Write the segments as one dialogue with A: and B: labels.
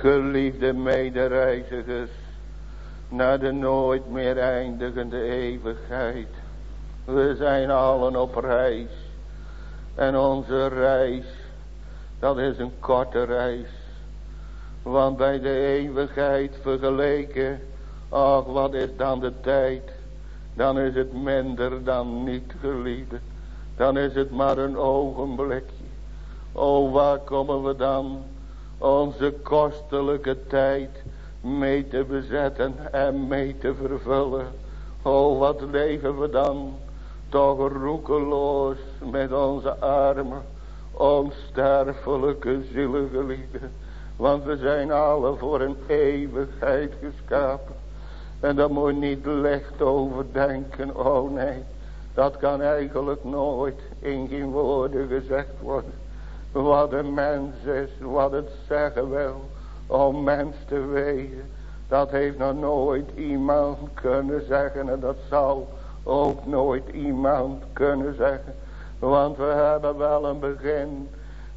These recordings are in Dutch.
A: Geliefde medereizigers, naar de nooit meer eindigende eeuwigheid. We zijn allen op reis. En onze reis, dat is een korte reis. Want bij de eeuwigheid vergeleken, ach wat is dan de tijd. Dan is het minder dan niet geliefde. Dan is het maar een ogenblikje. O waar komen we dan onze kostelijke tijd mee te bezetten en mee te vervullen. O wat leven we dan toch roekeloos met onze armen onsterfelijke zielengelieden. Want we zijn alle voor een eeuwigheid geschapen. En daar moet je niet licht overdenken. Oh nee, dat kan eigenlijk nooit in geen woorden gezegd worden. Wat een mens is, wat het zeggen wil om mens te wezen. Dat heeft nog nooit iemand kunnen zeggen en dat zal ook nooit iemand kunnen zeggen. Want we hebben wel een begin,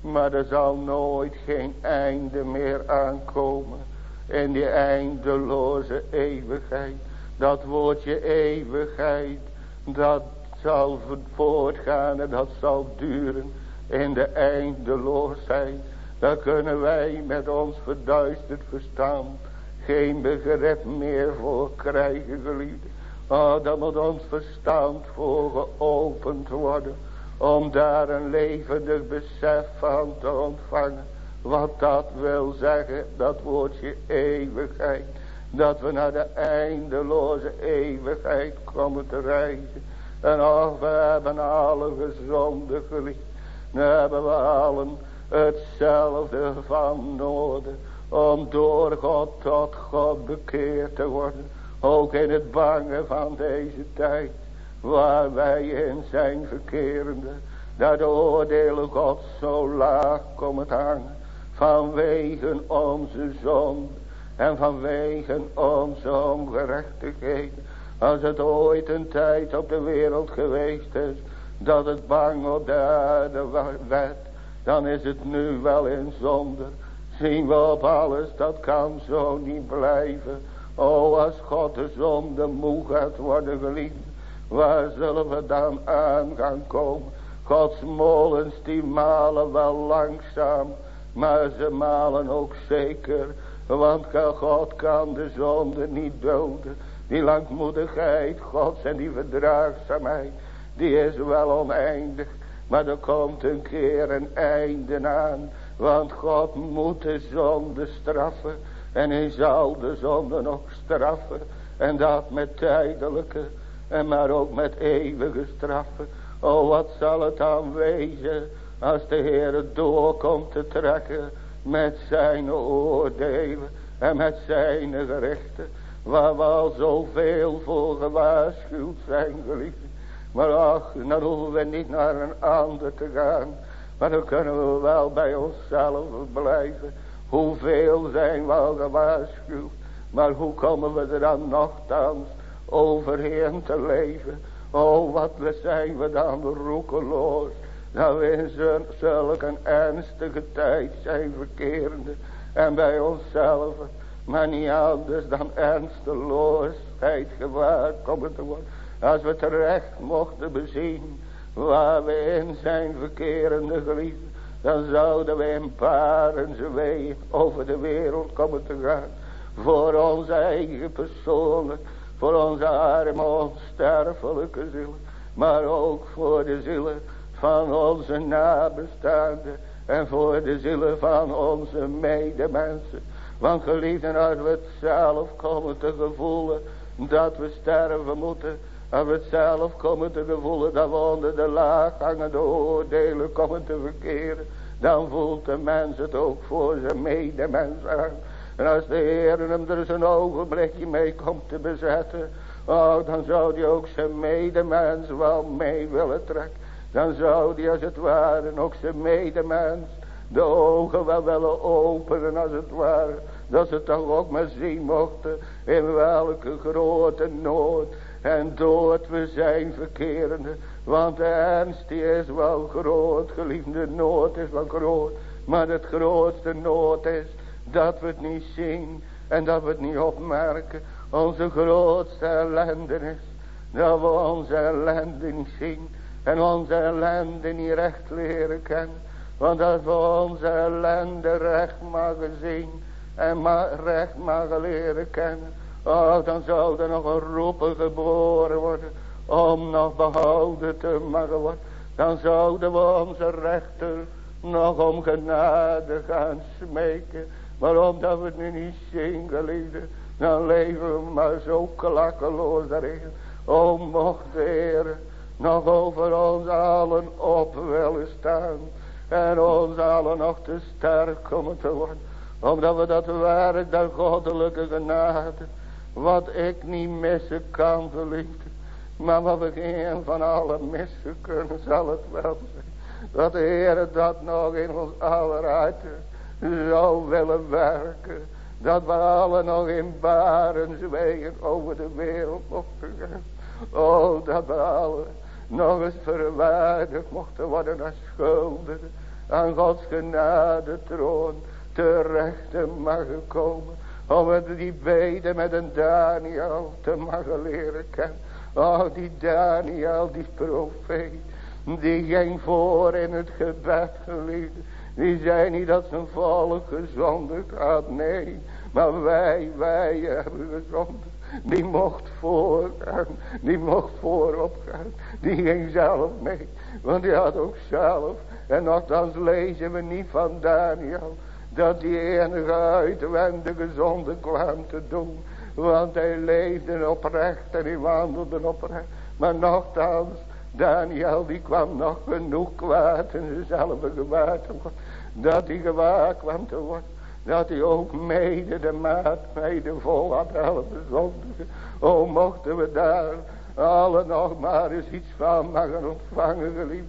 A: maar er zal nooit geen einde meer aankomen. In die eindeloze eeuwigheid. Dat woordje eeuwigheid, dat zal voortgaan en dat zal duren in de eindeloosheid. Daar kunnen wij met ons verduisterd verstand geen begrip meer voor krijgen geliefde. Oh, dan moet ons verstand voor geopend worden. Om daar een levendig besef van te ontvangen. Wat dat wil zeggen, dat woordje eeuwigheid. Dat we naar de eindeloze eeuwigheid komen te reizen. En oh, we hebben alle gezonde geliefd. Nu hebben we allen hetzelfde van nodig. Om door God tot God bekeerd te worden. Ook in het bange van deze tijd. Waar wij in zijn verkerende. Dat de oordelen God zo laag komen hangen. Vanwege onze zonde. En vanwege onze ongerechtigheid. Als het ooit een tijd op de wereld geweest is dat het bang op de aarde werd, dan is het nu wel in zonde. Zien we op alles, dat kan zo niet blijven. O, als God de zonde moe gaat worden geliefd, waar zullen we dan aan gaan komen? Gods molens die malen wel langzaam, maar ze malen ook zeker. Want God kan de zonde niet doden. Die langmoedigheid Gods en die verdraagzaamheid die is wel oneindig. Maar er komt een keer een einde aan. Want God moet de zonde straffen. En hij zal de zonde nog straffen. En dat met tijdelijke. En maar ook met eeuwige straffen. Oh wat zal het dan wezen. Als de Heer het door komt te trekken. Met zijn oordelen. En met zijn gerichten. Waar we al zoveel voor gewaarschuwd zijn geliefd. Maar ach, dan hoeven we niet naar een ander te gaan. Maar dan kunnen we wel bij onszelf blijven. Hoeveel zijn we al gewaarschuwd. Maar hoe komen we er dan nogthans overheen te leven. Oh, wat we zijn we dan roekeloos. Dat we in zulke ernstige tijd zijn verkerende. En bij onszelf. Maar niet anders dan ernsteloosheid gewaar komen te worden. Als we terecht mochten bezien waar we in zijn verkerende geliefde. Dan zouden we in paren wee over de wereld komen te gaan. Voor onze eigen persoonlijk. Voor onze arme onsterfelijke zielen. Maar ook voor de zielen van onze nabestaanden. En voor de zielen van onze medemensen. Want geliefden als we het zelf komen te gevoelen. Dat we sterven moeten als we zelf komen te gevoelen dat we onder de laaghangende oordelen komen te verkeren. Dan voelt de mens het ook voor zijn medemens aan. En als de Heer hem er zijn ogenblikje mee komt te bezetten. Oh, dan zou hij ook zijn medemens wel mee willen trekken. Dan zou hij als het ware ook zijn medemens de ogen wel willen openen als het ware. Dat ze toch ook maar zien mochten in welke grote nood en dood we zijn verkerende. Want de ernst is wel groot, geliefde nood is wel groot. Maar het grootste nood is Dat we het niet zien en dat we het niet opmerken. Onze grootste ellendenis. Dat we onze ellende niet zien. En onze ellende niet recht leren kennen. Want als we onze ellende recht mogen zien. En recht mogen leren kennen. Oh, dan zou er nog een roepen geboren worden. Om nog behouden te mogen worden. Dan zouden we onze rechter nog om genade gaan smeken. Maar omdat we nu niet zien, geliefde, dan leven we maar zo klakkeloos daarin. O, mocht de Heer nog over ons allen op willen staan. En ons allen nog te sterk komen te worden. Omdat we dat werk, dat goddelijke genade, wat ik niet missen kan, geliefde. Maar wat we geen van allen missen kunnen, zal het wel zijn. Dat de Heer dat nog in ons aller harten zou willen werken. Dat we alle nog in baren zwegen over de wereld mochten gaan. Oh, dat we alle nog eens verwaardigd mochten worden als schulden. Aan Gods genade troon terecht te mogen komen. Om het die beden met een Daniel te mogen leren kennen. Oh, die Daniel, die profeet. Die ging voor in het gebed, geliefde. Die zei niet dat zijn volk gezondigd had. Nee, maar wij, wij hebben gezondigd. Die mocht voorgaan. Die mocht voorop gaan. Die ging zelf mee. Want die had ook zelf. En nogthans lezen we niet van Daniel. Dat die enige uitwendige zonde kwam te doen. Want hij leefde oprecht en hij wandelde oprecht. Maar nogthans Daniel die kwam nog genoeg kwaad in zichzelf gewaard. Dat hij gewaar kwam te worden. Dat hij ook mede de maat, mede vol had helpen zondigen. O mochten we daar alle nog maar eens iets van mogen ontvangen geliefd.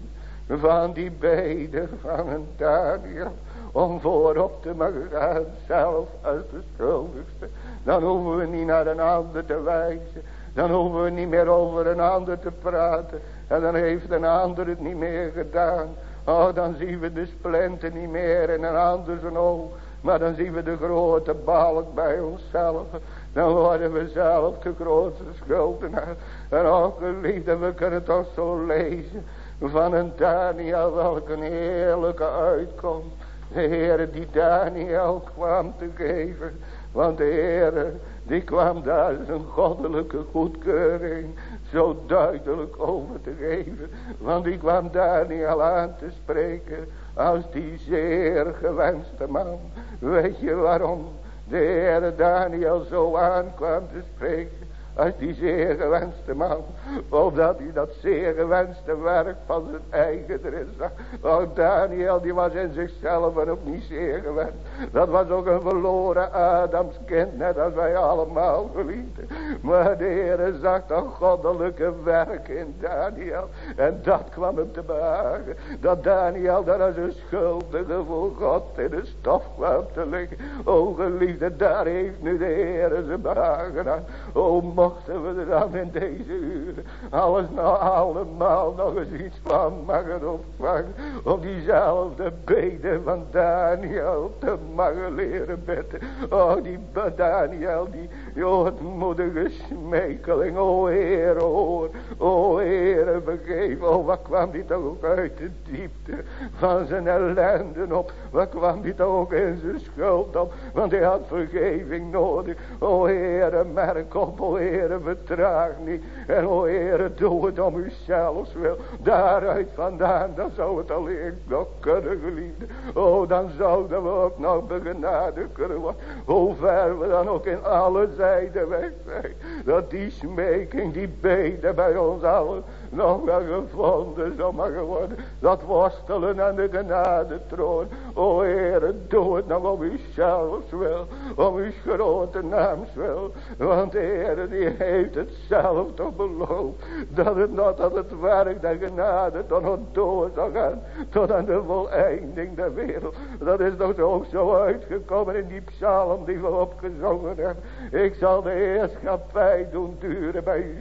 A: Van die beden van een Daniel. Om voorop te mogen gaan zelf als de schuldigste. Dan hoeven we niet naar een ander te wijzen. Dan hoeven we niet meer over een ander te praten. En dan heeft een ander het niet meer gedaan. Oh, dan zien we de splinter niet meer in een ander zijn oog. Maar dan zien we de grote balk bij onszelf. Dan worden we zelf de grootste schuldenaar. En ook geliefde, we kunnen toch zo lezen. Van een Daniel, welke een heerlijke uitkomst. De Heer die Daniel kwam te geven. Want de Heer, die kwam daar zijn goddelijke goedkeuring zo duidelijk over te geven. Want die kwam Daniel aan te spreken als die zeer gewenste man. Weet je waarom de Heer Daniel zo aankwam te spreken? Als die zeer gewenste man. Omdat hij dat zeer gewenste werk van zijn eigen erin zag. Want Daniel die was in zichzelf en ook niet zeer gewend. Dat was ook een verloren Adams kind. Net als wij allemaal geliefden. Maar de Heer zag dat goddelijke werk in Daniel. En dat kwam hem te behagen. Dat Daniel daar als een schuldige voor God in de stof kwam te liggen. O geliefde, daar heeft nu de Heer zijn behagen aan. O mochten we er dan in deze uren alles nou allemaal nog eens iets van mogen opvangen. Om diezelfde beden van Daniel te mogen leren bidden. Oh, die Daniel, die joodmoedige smekeling. O Heer, hoor. O Heer, vergeef. Oh, wat kwam die toch ook uit de diepte van zijn ellende op. Wat kwam die toch ook in zijn schuld op. Want hij had vergeving nodig. O Heer, merk op. O Heer, vertraag niet. En o Heer, doe het om uzelf wil. Daaruit vandaan, dan zou het alleen nog kunnen geliefde. O, dan zouden we ook nog begenade kunnen worden. Hoe ver we dan ook in alle zijden weg zijn. Dat die smeking, die beden bij ons allen nog wel gevonden zou mogen worden. Dat worstelen aan de genade troon. O Heer, doe het nog om uw zelfs wil. Om uw grote naams wil. Want de Heer die heeft het zelf toch beloofd. Dat het nog dat het werk der genade tot door zou gaan. Tot aan de voleinding der wereld. Dat is nog zo uitgekomen in die psalm die we opgezongen hebben. Ik zal de heerschappij doen duren bij u.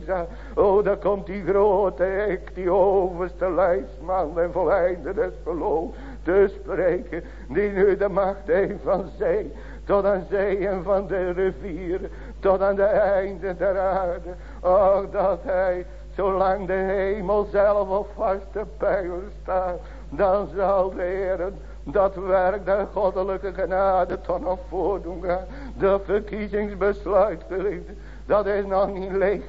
A: O, daar komt die grote ik die overste lijstman en voleinde des geloof te spreken. Die nu de macht heeft van zee tot aan zeeën van de rivieren, tot aan de einde der aarde. Och, dat hij, zolang de hemel zelf op vaste pijlen staat, dan zal Heer dat werk der goddelijke genade tot nog voordoen gaan. De verkiezingsbesluit, geliefde, dat is nog niet leeg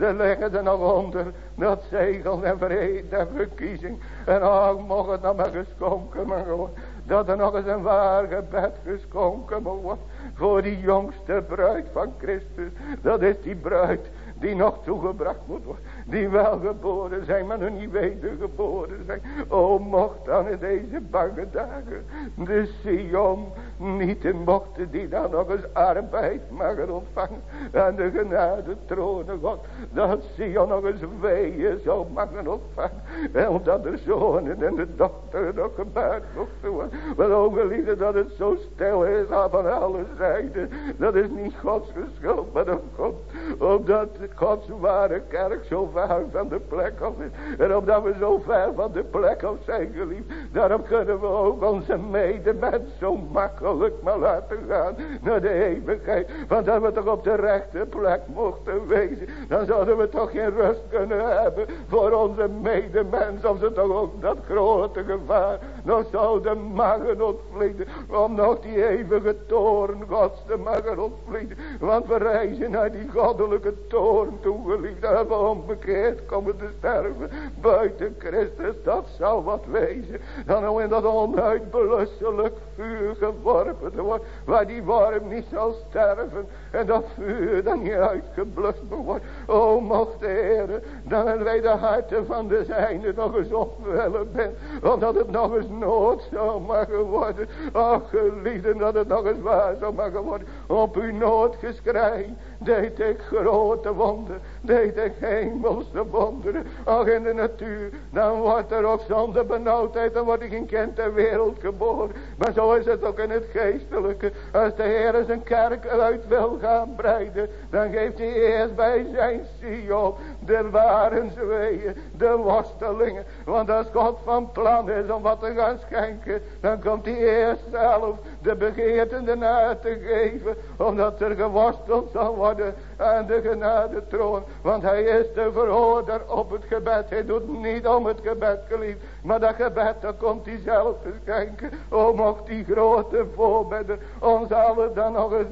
A: Er liggen er nog onder dat zegel en vrede en verkiezing. En ook mocht het nog maar geschonken worden. Dat er nog eens een waar gebed geschonken wordt. Voor die jongste bruid van Christus. Dat is die bruid die nog toegebracht moet worden. Die wel geboren zijn, maar nog niet wedergeboren zijn. O, mocht dan in deze bange dagen de Sion niet in die dan nog eens arbeid mogen ontvangen. En de genade tronen God. Dat Sion nog eens weeën zou mogen ontvangen. En omdat de zonen en de dochter nog gebaard mochten worden. Wel o geliefde dat het zo stil is van alle zijden. Dat is niet Gods schuld, maar dat God. Omdat Gods ware kerk zo ver van de plek af is. En omdat we zo ver van de plek af zijn geliefd. Daarom kunnen we ook onze medemens zo makkelijk maar laten gaan naar de eeuwigheid. Want dat we toch op de rechte plek mochten wezen. Dan zouden we toch geen rust kunnen hebben voor onze medemens. Of ze toch ook dat grote gevaar nog zouden mogen ontvlieden. Om nog die eeuwige toren gods te mogen ontvlieden. Want we reizen naar die goddelijke toren toe geliefd. En we onbekeerd komen te sterven. Buiten Christus, dat zal wat wezen. Dan al in dat onuitblusselijk vuur geworpen te worden. Waar die worm niet zal sterven. En dat vuur dan niet uitgeblust wordt. O mocht de Heer, dan wij de harten van de zijne nog eens opwellen bent. Omdat het nog eens nood zou mogen worden. Ach geliefden dat het nog eens waar zou mogen worden. Op uw noodgeschrei deed ik grote wonder. Deed ik hemelse wonderen. Ach in de natuur. Dan wordt er ook zonder benauwdheid. Dan wordt ik in ter wereld geboren. Maar zo is het ook in het geestelijke. Als de Heer zijn kerk uit wil gaan breiden. Dan geeft hij eerst bij zijn Sion. De waren zweeën. De worstelingen. Want als God van plan is om wat te gaan schenken. Dan komt hij eerst zelf de begeerten ernaar te geven. Omdat er geworsteld zal worden aan de genade troon. Want hij is de verhoorder op het gebed. Hij doet niet om het gebed geliefd. Maar dat gebed, dat komt hij zelf schenken. O, mocht die grote voorbidder ons allen dan nog eens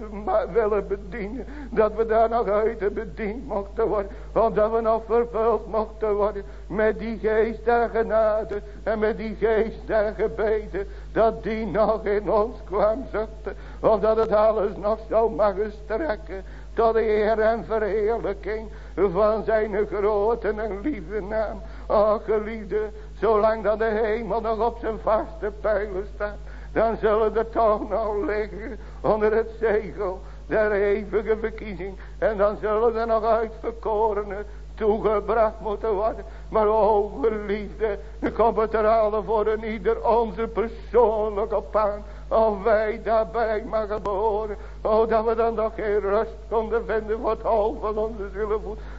A: willen bedienen. Dat we daar nog uit bediend mochten worden. Omdat we nog vervuld mochten worden. Met die geest der genade. En met die geest der gebeden. Dat die nog in ons kwam zuchten. Omdat het alles nog zou mogen strekken tot de eer en verheerlijking van zijn grote en lieve naam. O geliefde, zolang dat de hemel nog op zijn vaste pijlen staat, dan zullen er toch nog liggen onder het zegel der eeuwige verkiezing. En dan zullen er nog uitverkorenen toegebracht moeten worden. Maar o geliefde, dan komt het er alle voor een ieder onze persoonlijke paan. Of wij daarbij mogen behoren. Oh, dat we dan nog geen rust konden vinden voor het hol van onze.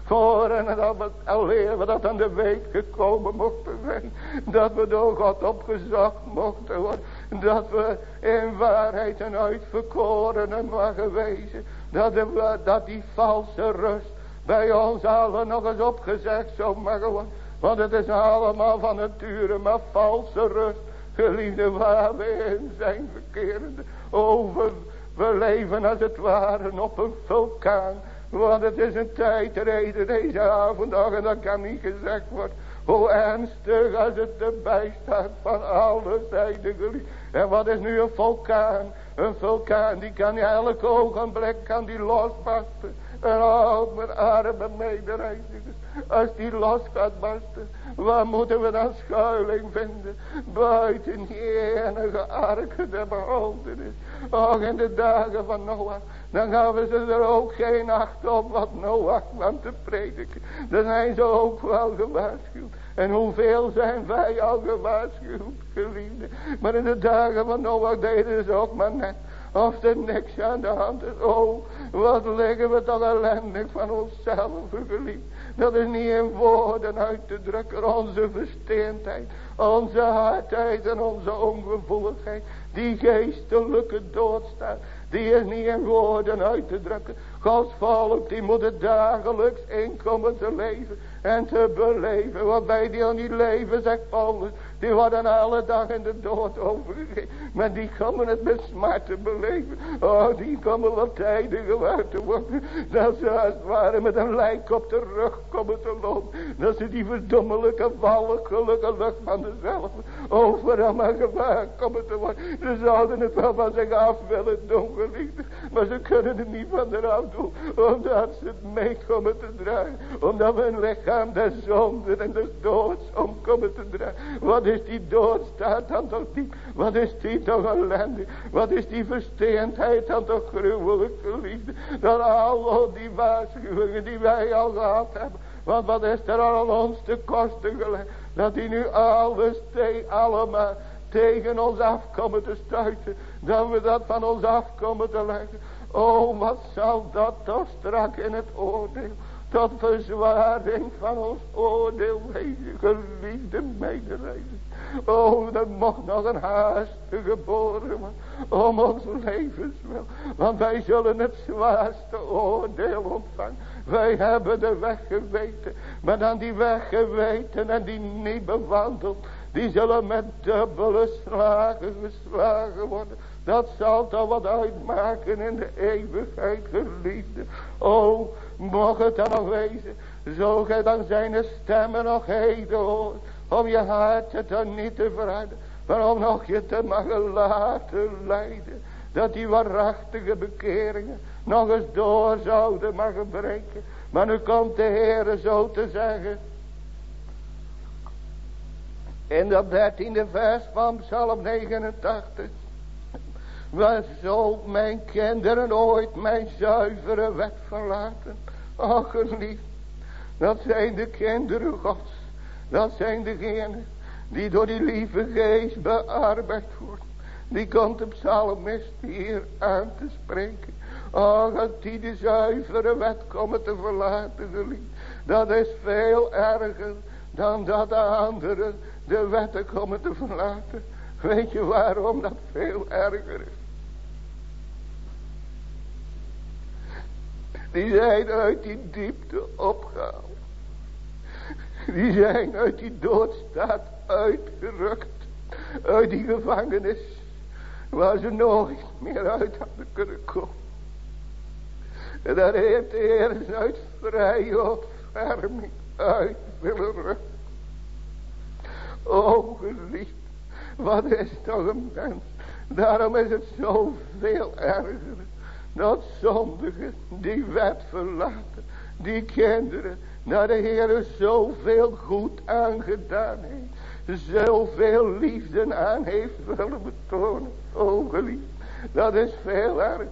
A: Voor en dat we alleen we dat aan de weet gekomen mochten zijn. Dat we door God opgezocht mochten worden. Dat we in waarheid en uitverkorenen mogen wezen. Dat, we, dat die valse rust bij ons allen nog eens opgezegd zou mogen worden. Want het is allemaal van nature maar valse rust. Geliefde waar we in zijn verkerende. Over we leven als het ware op een vulkaan. Want het is een tijdreden deze avond en dat kan niet gezegd worden. Hoe ernstig als het erbij staat van alle zijden geliefd. En wat is nu een vulkaan? Een vulkaan die kan elk ogenblik kan die losbarsten. En oh, mijn arme medereizigers. Als die los gaat barsten. Waar moeten we dan schuiling vinden? Buiten die enige arken der behoudenis. Och, in de dagen van Noach. Dan gaven ze er ook geen acht op wat Noach kwam te prediken. Dan zijn ze ook wel gewaarschuwd. En hoeveel zijn wij al gewaarschuwd, geliefde. Maar in de dagen van Noach deden ze ook maar net. Of er niks aan de hand is. Oh, wat liggen we toch ellendig van onszelf, geliefd. Dat is niet in woorden uit te drukken. Onze versteendheid. Onze hardheid en onze ongevoeligheid. Die geestelijke dood staat. Die is niet in woorden uit te drukken. Gods volk die moet het dagelijks inkomen te leven en te beleven. Want die al niet leven, zegt Paulus, die worden alle dag in de dood overgegeven. Maar die komen het met te beleven. Oh, die komen wat tijden gewaar te worden. Dat ze als het ware met een lijk op de rug komen te lopen. Dat ze die verdommelijke, walgelijke lucht van dezelfde overal maar gewaar komen te worden. Ze zouden het wel van zich af willen doen, geliefde. Maar ze kunnen het niet van eraf doen. Omdat ze het mee komen te dragen. Omdat we hun lichaam de zonde en de doods om komen te dragen. Wat is die dood staat dan toch diep. Wat is die toch ellende. Wat is die versteendheid dan toch gruwelijk geliefde. Dat al die waarschuwingen die wij al gehad hebben. Want wat is er al ons te kosten gelegd. Dat die nu alles allemaal tegen ons afkomen te stuiten. Dat we dat van ons afkomen te leggen. Oh, wat zal dat toch strak in het oordeel. Tot verzwaring van ons oordeel wezen. Geliefde mederijden. Oh, er mocht nog een haaste geboren worden. Om ons levenswil. Want wij zullen het zwaarste oordeel ontvangen. Wij hebben de weg geweten. Maar dan die weg geweten en die niet bewandeld. Die zullen met dubbele slagen geslagen worden. Dat zal toch wat uitmaken in de eeuwigheid geliefde. Oh, mocht het dan wezen. Zo gij dan zijn stemmen nog heden hoort. Om je hart dan niet te verharden. Maar om nog je te mogen laten leiden. Dat die waarachtige bekeringen nog eens door zouden mogen breken. Maar nu komt de Heer zo te zeggen. In dat dertiende vers van Psalm 89. Waar zo mijn kinderen ooit mijn zuivere wet verlaten. Och geliefd. Dat zijn de kinderen gods. Dat zijn degenen die door die lieve geest bearbeid worden. Die komt de psalmist hier aan te spreken. Oh, dat die de zuivere wet komen te verlaten. Dat is veel erger dan dat de anderen de wetten komen te verlaten. Weet je waarom dat veel erger is? Die zijn uit die diepte opgehaald. Die zijn uit die doodstaat uitgerukt. Uit die gevangenis. Waar ze nooit meer uit hadden kunnen komen. Daar heeft de Heer uit vrije ontferming uit willen rukken. O geliefd, wat is toch een mens. Daarom is het zoveel erger. Dat zondigen die wet verlaten. Die kinderen naar de Heer zoveel goed aangedaan heeft. Zoveel liefde aan heeft willen betonen. O geliefd, dat is veel erger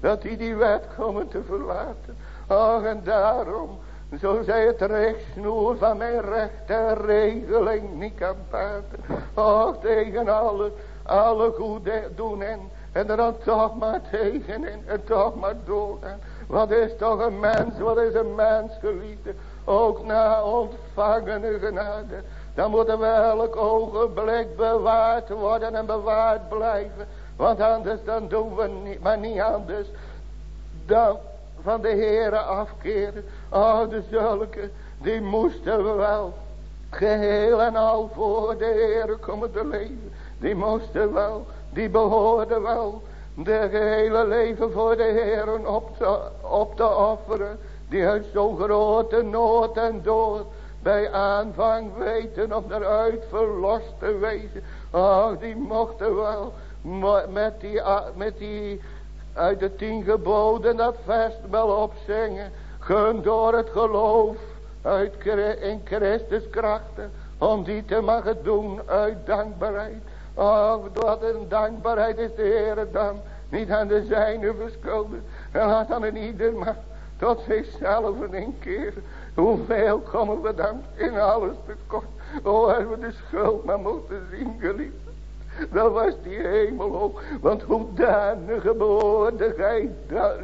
A: dat hij die wet komen te verlaten. Ach, en daarom, zo zij het rechtsnoer van mijn rechte regeling niet kan paten. Och, tegen alle, alle goede doen en, en dan toch maar tegenin en toch maar doorgaan. Wat is toch een mens, wat is een mens geliefde, ook na ontvangene genade. Dan moeten we elk ogenblik bewaard worden en bewaard blijven. Want anders dan doen we niet, maar niet anders dan van de Heere afkeren. Oh, de zulke, die moesten we wel geheel en al voor de Heere komen te leven. Die moesten wel, die behoorden wel de gehele leven voor de Heere op te, op te offeren. Die uit zo'n grote nood en dood bij aanvang weten om eruit verlost te wezen. Oh, die mochten wel met die, met die uit de tien geboden dat vast wel opzingen. Gun door het geloof uit, in Christus krachten. Om die te mogen doen uit dankbaarheid. Oh, wat een dankbaarheid is de Heer dan. Niet aan de zijne verschuldigd. En laat dan in ieder maar tot zichzelf een keer. Hoeveel komen we dan in alles tekort. Oh, als we de schuld maar moeten zien, geliefd. Dat was die hemel ook. Want hoedanige behoorde gij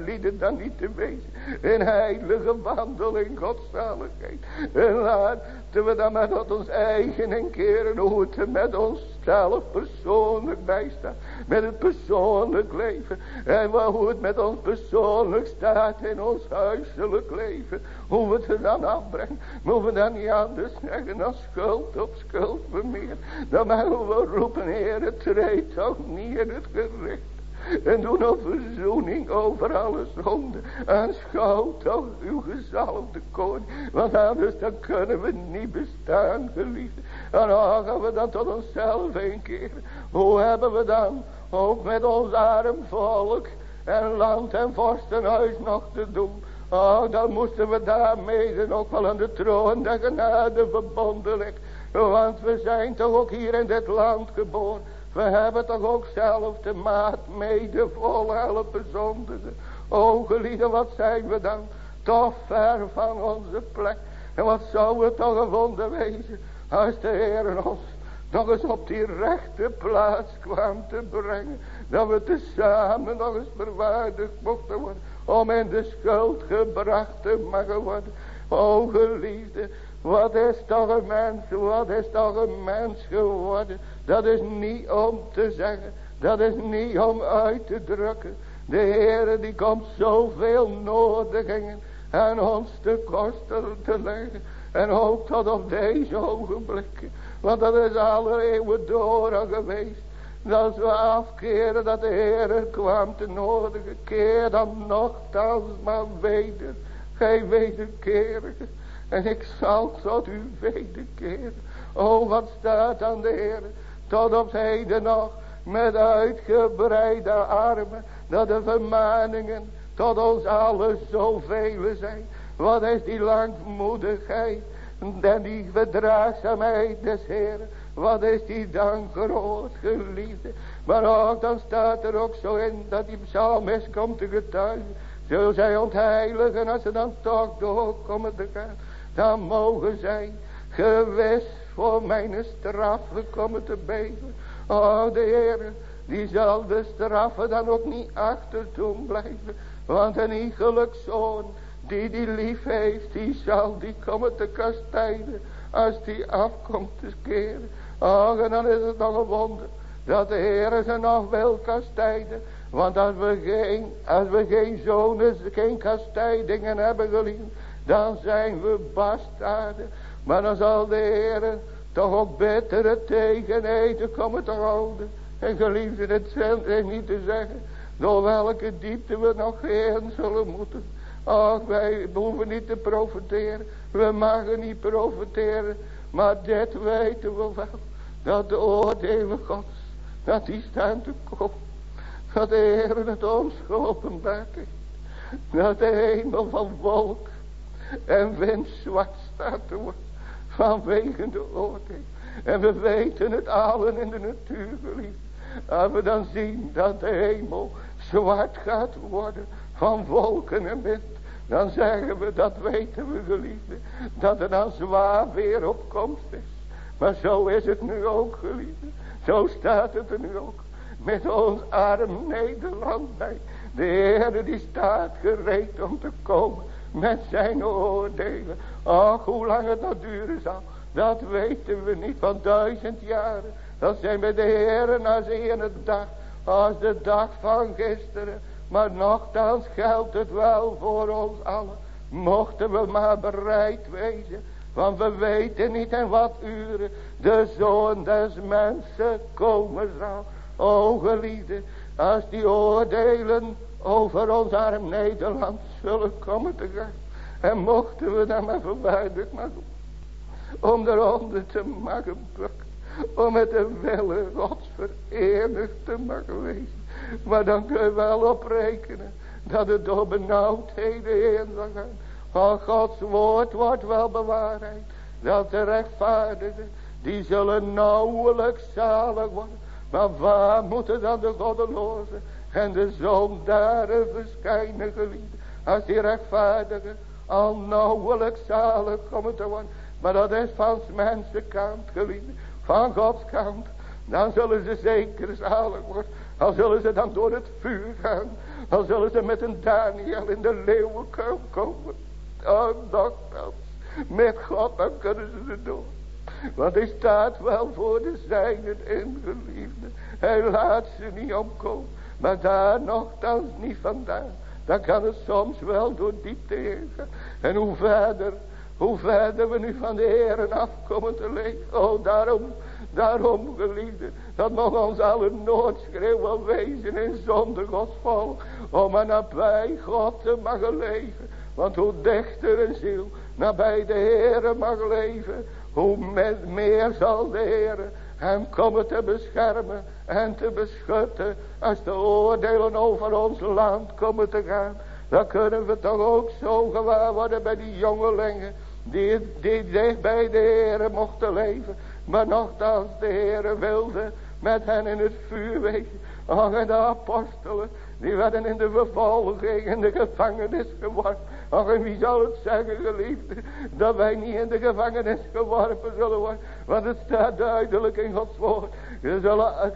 A: lieden dan niet te wezen. In heilige wandeling, godzaligheid. En laten we dan maar tot ons eigen keren hoe het met ons zelf persoonlijk bijstaat. Met het persoonlijk leven. En hoe het met ons persoonlijk staat in ons huiselijk leven. Hoe we het er dan afbrengen. Moeten we dan niet anders zeggen dan schuld op schuld meer. Dan mogen we roepen, Heer, treed toch niet in het gericht. En doe nog verzoening over alle zonde. Aanschouw toch uw gezalfde koning. Want anders dan kunnen we niet bestaan, geliefde. En dan gaan we dan tot onszelf een keer. Hoe hebben we dan ook met ons arm volk en land en vorstenhuis nog te doen. Oh, dan moesten we daarmee ook wel aan de troon der genade verbonden. Want we zijn toch ook hier in dit land geboren. We hebben toch ook zelf de maat mede vol helpen zondigen. O gelieden, wat zijn we dan? Toch ver van onze plek. En wat zou het toch een wonder wezen. Als de Heer ons nog eens op die rechte plaats kwam te brengen. Dat we tezamen nog eens verwaardigd mochten worden. Om in de schuld gebracht te mogen worden. O geliefde, wat is toch een mens, wat is toch een mens geworden. Dat is niet om te zeggen. Dat is niet om uit te drukken. De Heere die komt zoveel nodigingen aan ons te kosten te leggen. En ook tot op deze ogenblikken. Want dat is alle eeuwen door geweest. Dat we afkeren dat de Heer kwam te nodigen. Keer dan nogthans maar weder. Gij wederkerige. En ik zal tot u wederkeren. O wat staat aan de Heer. Tot op heden nog. Met uitgebreide armen. Dat de vermaningen tot ons allen zoveel zijn. Wat is die langmoedigheid en die verdraagzaamheid des Heeren. Wat is die dan groot geliefde. Maar ook dan staat er ook zo in dat die psalmist komt te getuigen. Zullen zij ontheiligen als ze dan toch doorkomen te gaan. Dan mogen zij gewis voor mijn straffen komen te beven. Oh de Heer, die zal de straffen dan ook niet achter doen blijven. Want een iegelijk zoon die die lief heeft, die zal die komen te kastijden. Als die afkomt te keren. Ach, en dan is het nog een wonder. Dat de Heer ze nog wil kastijden. Want als we geen, als we geen zonen, geen kastijdingen hebben geliefd. Dan zijn we bastaarden. Maar dan zal de Heer toch ook betere tegenheden komen te houden. En geliefde, het is niet te zeggen. Door welke diepte we nog heen zullen moeten. Ach, wij hoeven niet te profiteren. We mogen niet profiteren. Maar dit weten we wel. Dat de oordelen gods. Dat die staan te komen. Dat de Heer het ons geopenbaard. Dat de hemel van wolk en wind zwart staat te worden. Vanwege de oordeel. En we weten het allen in de natuur geliefd. Als we dan zien dat de hemel zwart gaat worden van wolken en wind. Dan zeggen we, dat weten we geliefde, dat er dan zwaar weer op komst is. Maar zo is het nu ook geliefde. Zo staat het er nu ook. Met ons arm Nederland bij. De Heer die staat gereed om te komen met zijn oordelen. Ach, hoe lang het nog duren zal. Dat weten we niet van duizend jaren. Dat zijn bij de Heeren als een dag. Als de dag van gisteren. Maar nogthans geldt het wel voor ons allen. Mochten we maar bereid wezen. Want we weten niet in wat uren de zoon des mensen komen zal. O geliefde, als die oordelen over ons arm Nederland zullen komen te gaan. En mochten we dan maar verwaardigd maken. Om eronder te mogen bukken. Om met de wille gods verenigd te mogen wezen. Maar dan kun je wel oprekenen. Dat het door benauwdheden heen zal gaan. Van Gods woord wordt wel bewaarheid. Dat de rechtvaardigen. Die zullen nauwelijks zalig worden. Maar waar moeten dan de goddelozen. En de zondaren verschijnen geliefd. Als die rechtvaardigen al nauwelijks zalig komen te worden. Maar dat is van mensenkant geliefd. Van Gods kant. Dan zullen ze zeker zalig worden. Al zullen ze dan door het vuur gaan. Al zullen ze met een Daniel in de leeuwenkuil komen. Oh, nogthans. Met God, dan kunnen ze er door. Want hij staat wel voor de zijnen in geliefde. Hij laat ze niet omkomen. Maar daar nogthans niet vandaan. Dan kan het soms wel door diepte heen gaan. En hoe verder, hoe verder we nu van de Heeren afkomen te leven. Oh, daarom, daarom geliefde. Dat mag ons alle noodschreeuwen wezen in zonder Gods volk. Om maar nabij God te mogen leven. Want hoe dichter een ziel nabij de Heeren mag leven. Hoe meer zal de Heer hem komen te beschermen en te beschutten. Als de oordelen over ons land komen te gaan. Dan kunnen we toch ook zo gewaar worden bij die jongelingen. Die, die dicht bij de Heer mochten leven. Maar nogthans de Heer wilde met hen in het vuur wezen. Och, en de apostelen, die werden in de vervolging, in de gevangenis geworpen. Och, en wie zal het zeggen, geliefde, dat wij niet in de gevangenis geworpen zullen worden. Want het staat duidelijk in Gods woord. Je, zullen,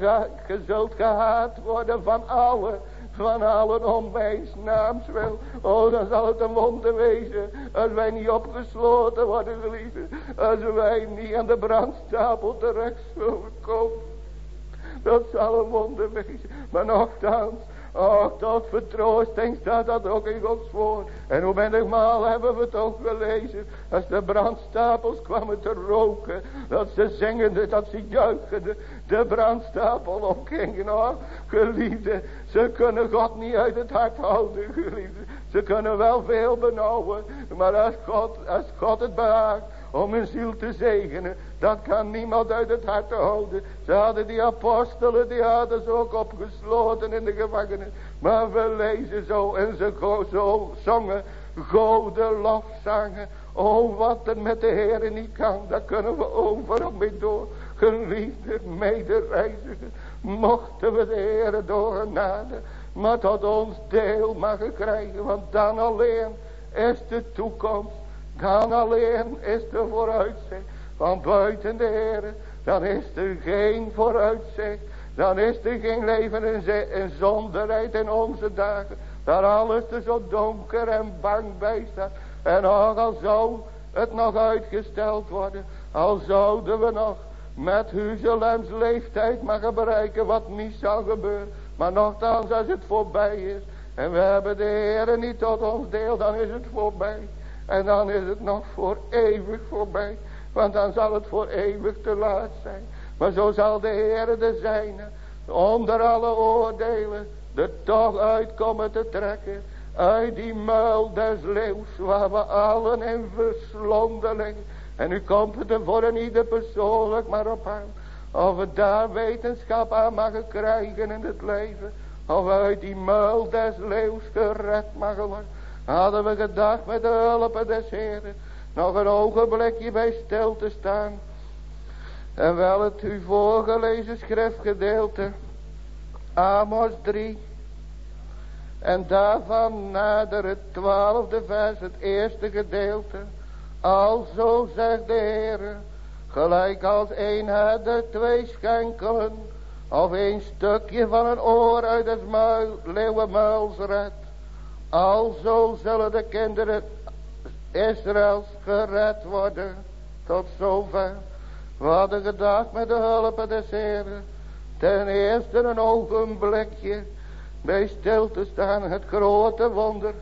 A: zult gehaat worden van allen van allen om mijn naams wil. Oh, dan zal het een wonder wezen. Als wij niet opgesloten worden, geliefde. Als wij niet aan de brandstapel terecht zullen komen. Dat zal een wonder wezen. Maar nogthans, Och, tot vertroosting staat dat ook in Gods woord. En hoe menigmaal hebben we het ook gelezen. Als de brandstapels kwamen te roken. Dat ze zingende, dat ze juichende de brandstapel opgingen. Oh, geliefde, ze kunnen God niet uit het hart houden, geliefde. Ze kunnen wel veel benauwen. Maar als God, als God het behaagt om een ziel te zegenen. Dat kan niemand uit het hart houden. Ze hadden die apostelen, die hadden ze ook opgesloten in de gevangenis. Maar we lezen zo en ze zo zongen goden lofzangen. Oh, wat er met de Heer niet kan, daar kunnen we overal mee door. Geliefde medereiziger, mochten we de Heer door genade, maar tot ons deel mag krijgen, want dan alleen is de toekomst dan alleen is er vooruitzicht. Van buiten de Heer. Dan is er geen vooruitzicht. Dan is er geen leven in zonderheid in onze dagen. Daar alles er zo donker en bang bij staat. En al zou het nog uitgesteld worden. Al zouden we nog met Huzelems leeftijd mogen bereiken wat niet zal gebeuren. Maar nogthans als het voorbij is. En we hebben de Heer niet tot ons deel. Dan is het voorbij. En dan is het nog voor eeuwig voorbij. Want dan zal het voor eeuwig te laat zijn. Maar zo zal de Heer de zijne onder alle oordelen er toch uitkomen te trekken. Uit die muil des leeuws waar we allen in verslonden liggen. En nu komt het er voor een ieder persoonlijk maar op aan. Of we daar wetenschap aan mogen krijgen in het leven. Of uit die muil des leeuws gered mogen worden. Hadden we gedacht met de hulp des Heren. Nog een ogenblikje bij stil te staan. En wel het u voorgelezen schriftgedeelte. Amos 3. En daarvan nader het twaalfde vers, het eerste gedeelte. Alzo zegt de Heer, gelijk als een herder twee schenkelen, of een stukje van een oor uit het muil, leeuwenmuils redt. Alzo zullen de kinderen Israëls gered worden. Tot zover. We hadden gedacht met de hulp des Heren. Ten eerste een ogenblikje bij stil te staan. Het grote wonder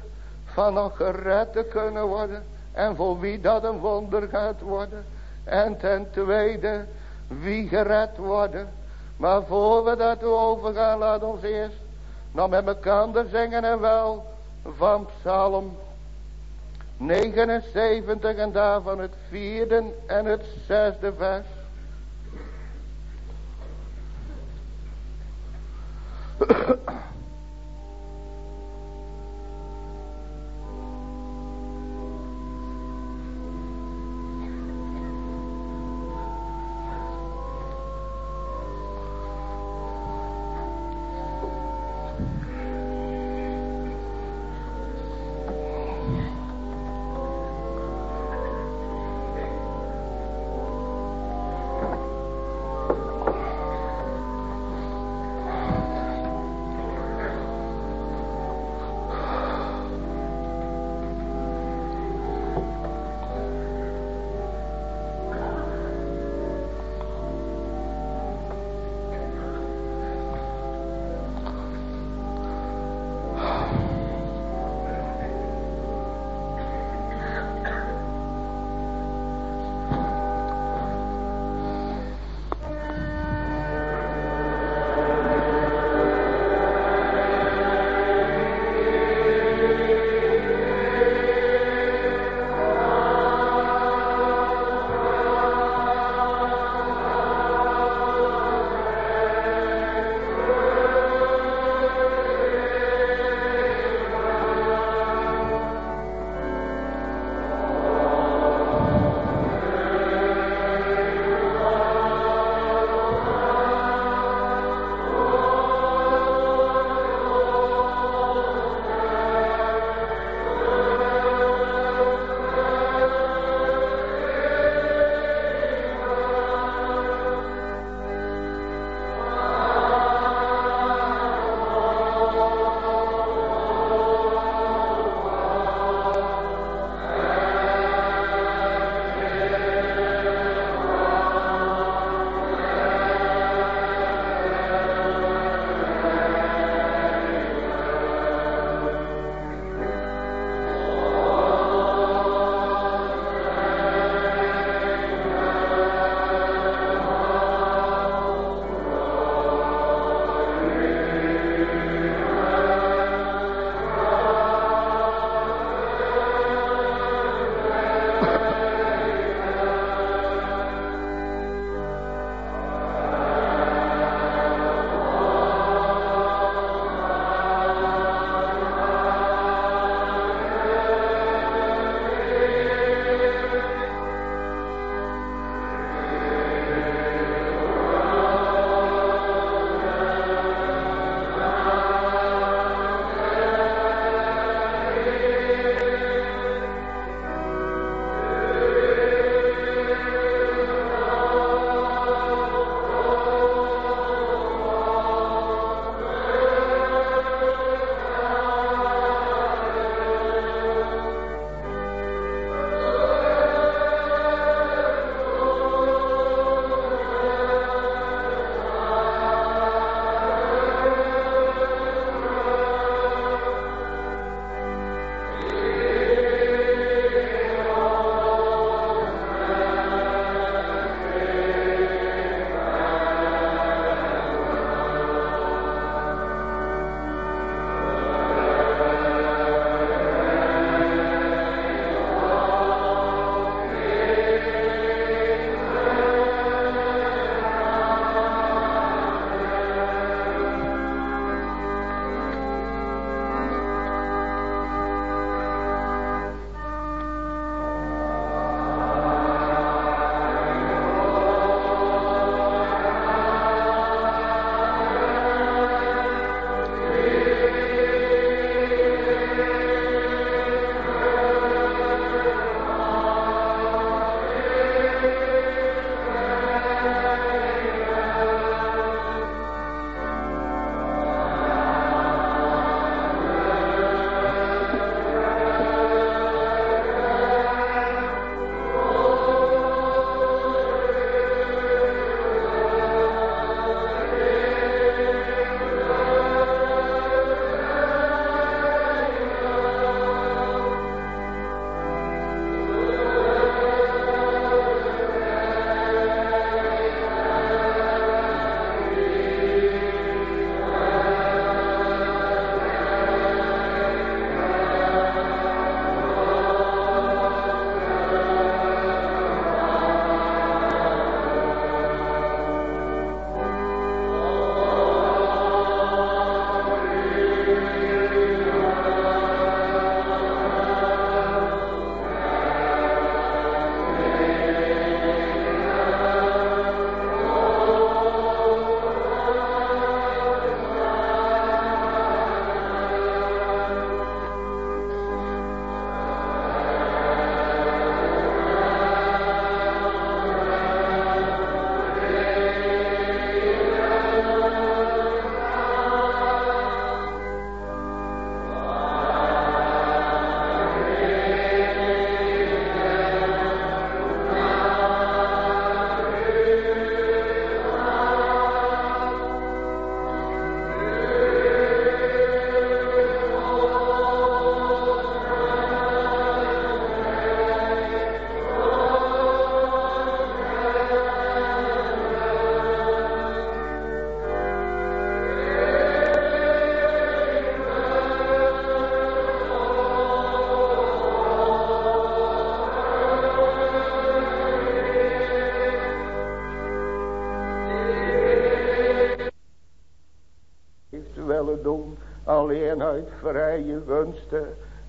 A: van nog gered te kunnen worden. En voor wie dat een wonder gaat worden. En ten tweede wie gered worden. Maar voor we daartoe overgaan laat ons eerst nog met elkaar zingen en wel van Psalm 79 en daarvan het vierde en het zesde vers.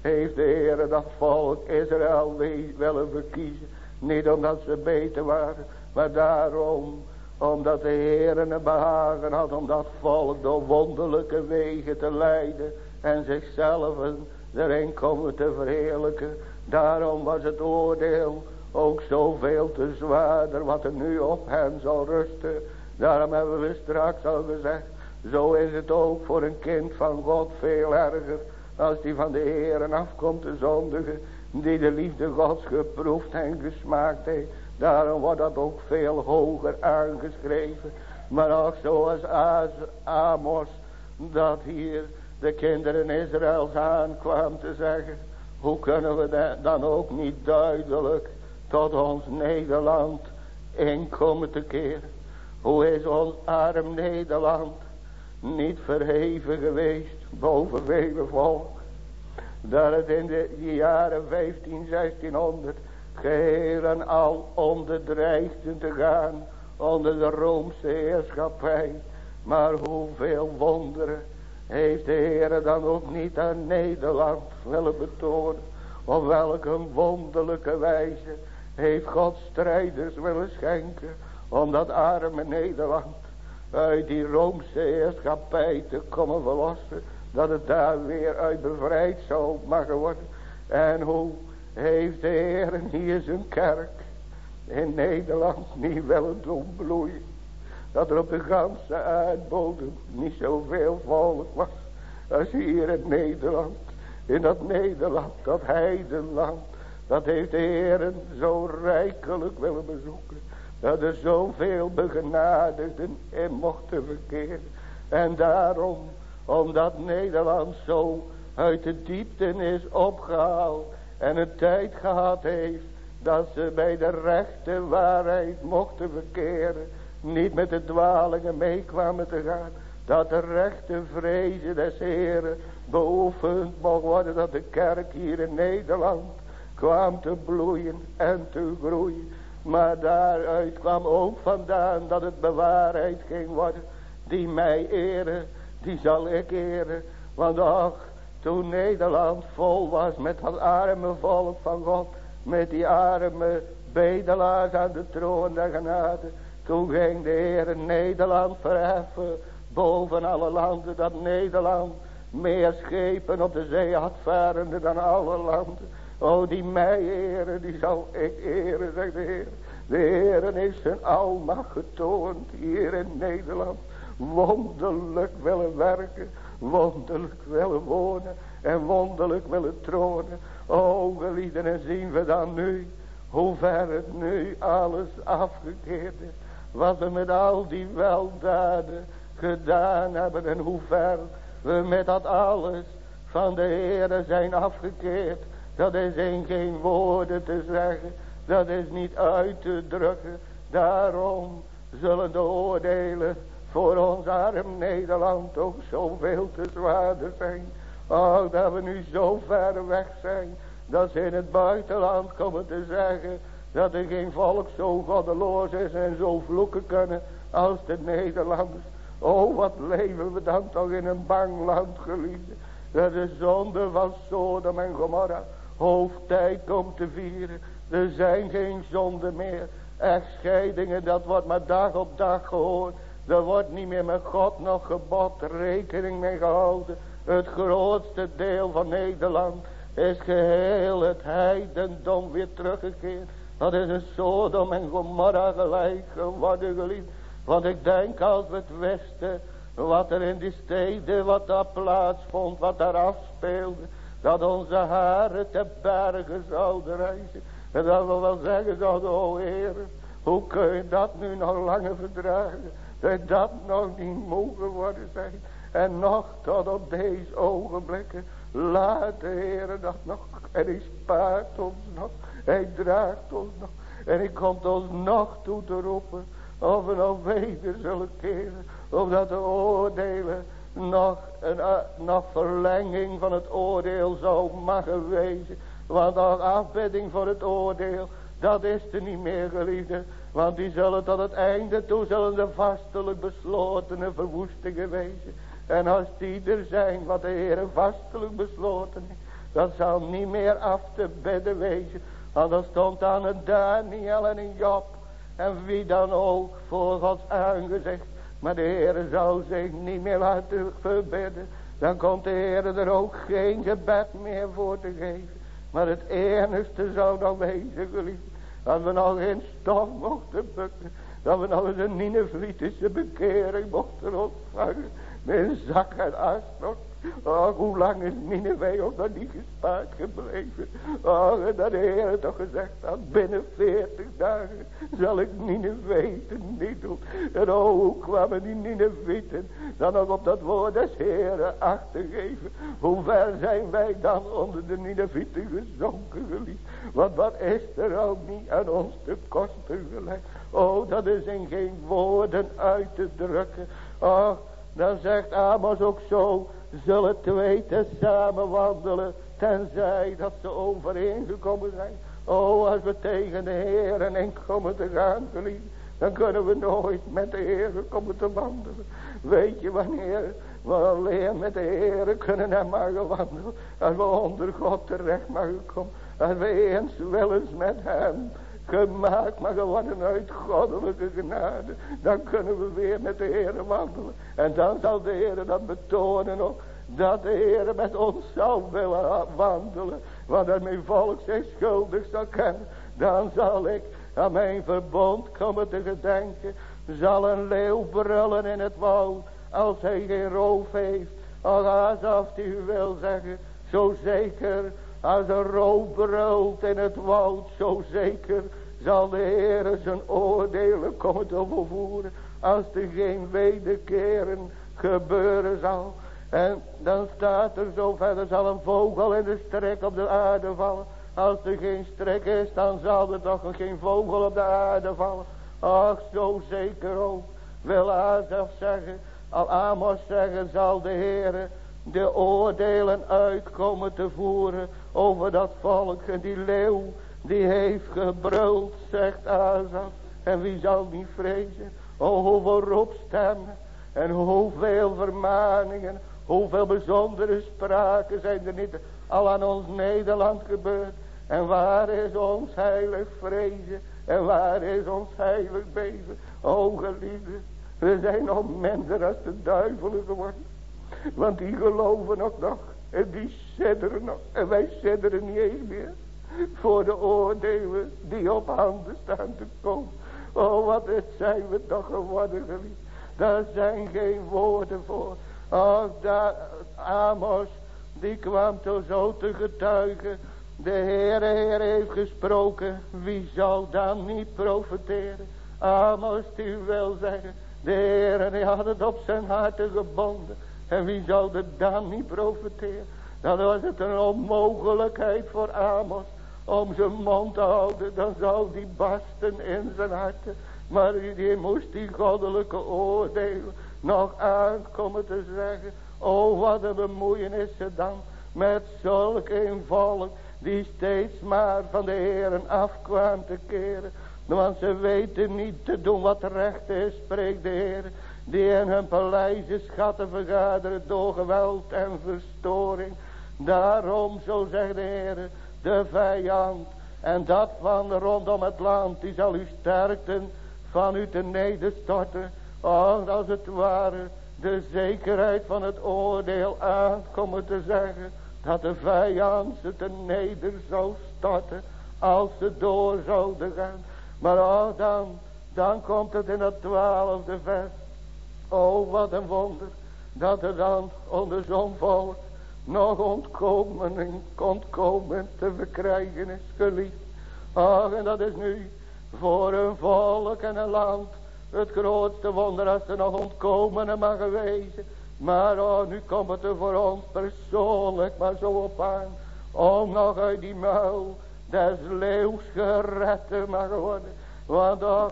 A: Heeft de Heer dat volk Israël willen verkiezen. Niet omdat ze beter waren, maar daarom omdat de Heer een behagen had om dat volk door wonderlijke wegen te leiden. En zichzelf erin komen te verheerlijken. Daarom was het oordeel ook zoveel te zwaarder wat er nu op hen zal rusten. Daarom hebben we straks al gezegd. Zo is het ook voor een kind van God veel erger. Als die van de Heeren afkomt te zondigen. Die de liefde Gods geproefd en gesmaakt heeft. Daarom wordt dat ook veel hoger aangeschreven. Maar ook zoals Amos. Dat hier de kinderen Israëls aankwam te zeggen. Hoe kunnen we dan ook niet duidelijk tot ons Nederland inkomen te keren. Hoe is ons arm Nederland niet verheven geweest boven vele volk. Dat het in de jaren 15, 1600 geheel en al onderdreigden te gaan onder de Roomse heerschappij. Maar hoeveel wonderen heeft de Heer dan ook niet aan Nederland willen betonen. Op welke wonderlijke wijze heeft God strijders willen schenken. Om dat arme Nederland uit die Roomse heerschappij te komen verlossen. Dat het daar weer uit bevrijd zou mogen worden. En hoe heeft de Heer hier zijn kerk in Nederland niet willen doen bloeien. Dat er op de ganse aardbodem niet zoveel volk was als hier in Nederland. In dat Nederland, dat heidenland. Dat heeft de Heer zo rijkelijk willen bezoeken. Dat er zoveel begenadigden in mochten verkeren. En daarom, omdat Nederland zo uit de diepte is opgehaald. En een tijd gehad heeft dat ze bij de rechte waarheid mochten verkeren. Niet met de dwalingen meekwamen te gaan. Dat de rechte vrezen des Heren beoefend mocht worden. Dat de kerk hier in Nederland kwam te bloeien en te groeien. Maar daaruit kwam ook vandaan dat het bewaarheid ging worden. Die mij eren, die zal ik eren. Want toen Nederland vol was met dat arme volk van God. Met die arme bedelaars aan de troon der genade. Toen ging de Heer Nederland verheffen. Boven alle landen dat Nederland meer schepen op de zee had varende dan alle landen. O die mij eren, die zal ik eren, zegt de Heer. De Heer is zijn almacht getoond hier in Nederland. Wonderlijk willen werken, wonderlijk willen wonen en wonderlijk willen tronen. O gelieden en zien we dan nu, hoe ver het nu alles afgekeerd is. Wat we met al die weldaden gedaan hebben en hoe ver we met dat alles van de Heer zijn afgekeerd. Dat is in geen woorden te zeggen. Dat is niet uit te drukken. Daarom zullen de oordelen voor ons arm Nederland ook zoveel te zwaarder zijn. Oh, dat we nu zo ver weg zijn. Dat ze in het buitenland komen te zeggen. Dat er geen volk zo goddeloos is en zo vloeken kunnen als de Nederlanders. Oh, wat leven we dan toch in een bang land geliefde. Dat de zonde van Sodom en Gomorra hoofdtijd komt te vieren. Er zijn geen zonden meer. Echtscheidingen, dat wordt maar dag op dag gehoord. Er wordt niet meer met God nog gebod rekening mee gehouden. Het grootste deel van Nederland is geheel het heidendom weer teruggekeerd. Dat is een Sodom en Gomorra gelijk geworden geliefd. Want ik denk als we het wisten, wat er in die steden, wat daar plaatsvond, wat daar afspeelde. Dat onze haren te bergen zouden reizen. En dat we wel zeggen zouden, o Heer, hoe kun je dat nu nog langer verdragen? Dat dat nog niet mogen worden zijn. En nog tot op deze ogenblikken. Laat de Heer dat nog. En hij spaart ons nog. Hij draagt ons nog. En hij komt ons nog toe te roepen. Of we nog weder zullen keren. Of dat de oordelen nog een eh, nog verlenging van het oordeel zou mogen wezen. Want nog afbidding voor het oordeel. Dat is er niet meer geliefde. Want die zullen tot het einde toe zullen de vastelijk beslotene verwoestingen wezen. En als die er zijn wat de Heer vastelijk besloten heeft. Dat zal niet meer af te bedden wezen. Want dat stond aan een Daniel en een Job. En wie dan ook voor Gods aangezicht. Maar de Heer zou zich niet meer laten verbidden. Dan komt de Heer er ook geen gebed meer voor te geven. Maar het enigste zou dan wezen geliefd. Dat we nog in stof mochten bukken. Dat we nog eens een Ninevritische bekering mochten ontvangen. Met zak en Oh, hoe lang is Nineveh ook nog niet gespaard gebleven. En dat de Heer toch gezegd had, binnen veertig dagen zal ik Nineveh niet doen. En oh, hoe kwamen die Ninevieten dan nog op dat woord des Heeren achter geven. Hoe ver zijn wij dan onder de Ninevieten gezonken geliefd. Want wat is er ook niet aan ons te kosten gelegd. Oh, dat is in geen woorden uit te drukken. Oh, dan zegt Amos ook zo zullen twee samen wandelen, tenzij dat ze overeengekomen zijn. Oh, als we tegen de Heer en komen te gaan, geliefd, dan kunnen we nooit met de Heer komen te wandelen. Weet je wanneer we alleen met de Heer kunnen en mogen wandelen, als we onder God terecht mogen komen, als we eens wel eens met Hem gemaakt maar worden uit goddelijke genade. Dan kunnen we weer met de Heer wandelen. En dan zal de Heer dat betonen ook. Dat de Heer met ons zal willen wandelen. Want als mijn volk zich schuldig zal kennen. Dan zal ik aan mijn verbond komen te gedenken. Zal een leeuw brullen in het woud. Als hij geen roof heeft. Al alsof hij wil zeggen. Zo zeker als een roof brult in het woud. Zo zeker zal de Heer zijn oordelen komen te vervoeren. Als er geen wederkeren gebeuren zal. En dan staat er zo verder zal een vogel in de strek op de aarde vallen. Als er geen strek is dan zal er toch geen vogel op de aarde vallen. Ach zo zeker ook. Wil Azef zeggen. Al Amos zeggen zal de Heer de oordelen uitkomen te voeren over dat volk. En die leeuw die heeft gebruld, zegt Azaf. En wie zal niet vrezen? O, hoeveel roepstemmen. En hoeveel vermaningen. Hoeveel bijzondere spraken zijn er niet al aan ons Nederland gebeurd. En waar is ons heilig vrezen. En waar is ons heilig beven. O geliefde. We zijn nog minder als de duivelen geworden. Want die geloven ook nog. En die En wij sidderen niet eens meer voor de oordelen die op handen staan te komen. Oh, wat zijn we toch geworden, geliefd. Daar zijn geen woorden voor. Oh, daar, Amos, die kwam toch zo te getuigen. De Heere, Heer heeft gesproken. Wie zal dan niet profiteren? Amos, die wil zeggen. De Heere, die had het op zijn harten gebonden. En wie zal er dan niet profiteren? Dan was het een onmogelijkheid voor Amos om zijn mond te houden, dan zou die barsten in zijn harten. Maar die moest die goddelijke oordelen nog aankomen te zeggen. Oh, wat een bemoeienis ze dan met zulk een volk die steeds maar van de heren afkwam te keren. Want ze weten niet te doen wat recht is, spreekt de Heer. Die in hun paleizen schatten vergaderen door geweld en verstoring. Daarom, zo zegt de Heer, de vijand. En dat van rondom het land, die zal u sterkten van u te nederstorten. Oh, als het ware de zekerheid van het oordeel aankomen te zeggen. Dat de vijand ze te neder zou storten. Als ze door zouden gaan. Maar oh, dan, dan komt het in het twaalfde vers. Oh, wat een wonder. Dat er dan onder zo'n volk nog ontkomen en ontkomen te verkrijgen is geliefd. Ach, en dat is nu voor een volk en een land het grootste wonder als ze nog ontkomen en mag wezen. Maar oh, nu komt het er voor ons persoonlijk maar zo op aan. Om nog uit die muil des leeuws gered te mag worden. Want och,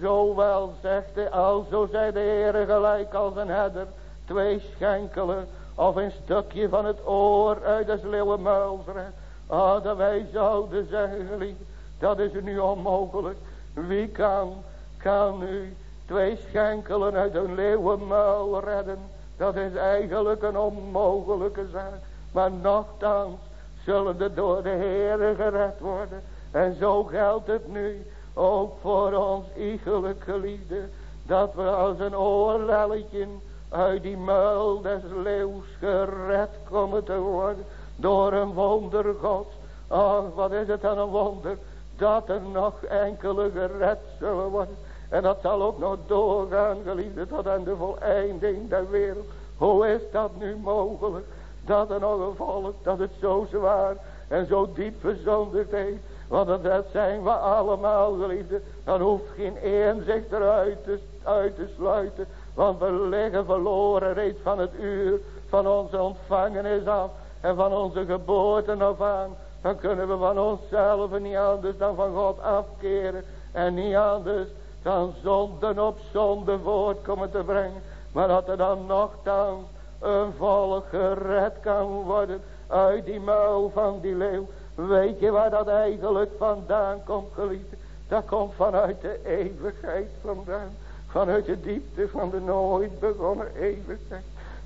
A: zowel zegt hij, alzo zei de Heer gelijk als een herder. Twee schenkelen of een stukje van het oor uit de leeuwenmuil trekt. Ah, dat wij zouden zeggen, geliefd, dat is nu onmogelijk. Wie kan, kan nu twee schenkelen uit een leeuwenmuil redden? Dat is eigenlijk een onmogelijke zaak. Maar nogthans zullen er door de Heere gered worden. En zo geldt het nu ook voor ons iegelijk geliefde. Dat we als een oorlelletje uit die muil des leeuws gered komen te worden. Door een wonder God. Ach, wat is het dan een wonder. Dat er nog enkele gered zullen worden. En dat zal ook nog doorgaan, geliefde, tot aan de voleinding der wereld. Hoe is dat nu mogelijk? Dat er nog een volk, dat het zo zwaar en zo diep verzondigd heeft. Want dat zijn we allemaal, geliefde. Dan hoeft geen één zich eruit te, uit te sluiten. Want we liggen verloren reeds van het uur van onze ontvangenis af. En van onze geboorte af aan. Dan kunnen we van onszelf niet anders dan van God afkeren. En niet anders dan zonden op zonde voort komen te brengen. Maar dat er dan nogthans een volk gered kan worden uit die muil van die leeuw. Weet je waar dat eigenlijk vandaan komt geliefde? Dat komt vanuit de eeuwigheid vandaan. Vanuit de diepte van de nooit begonnen eeuwigheid.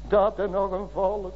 A: Dat er nog een volk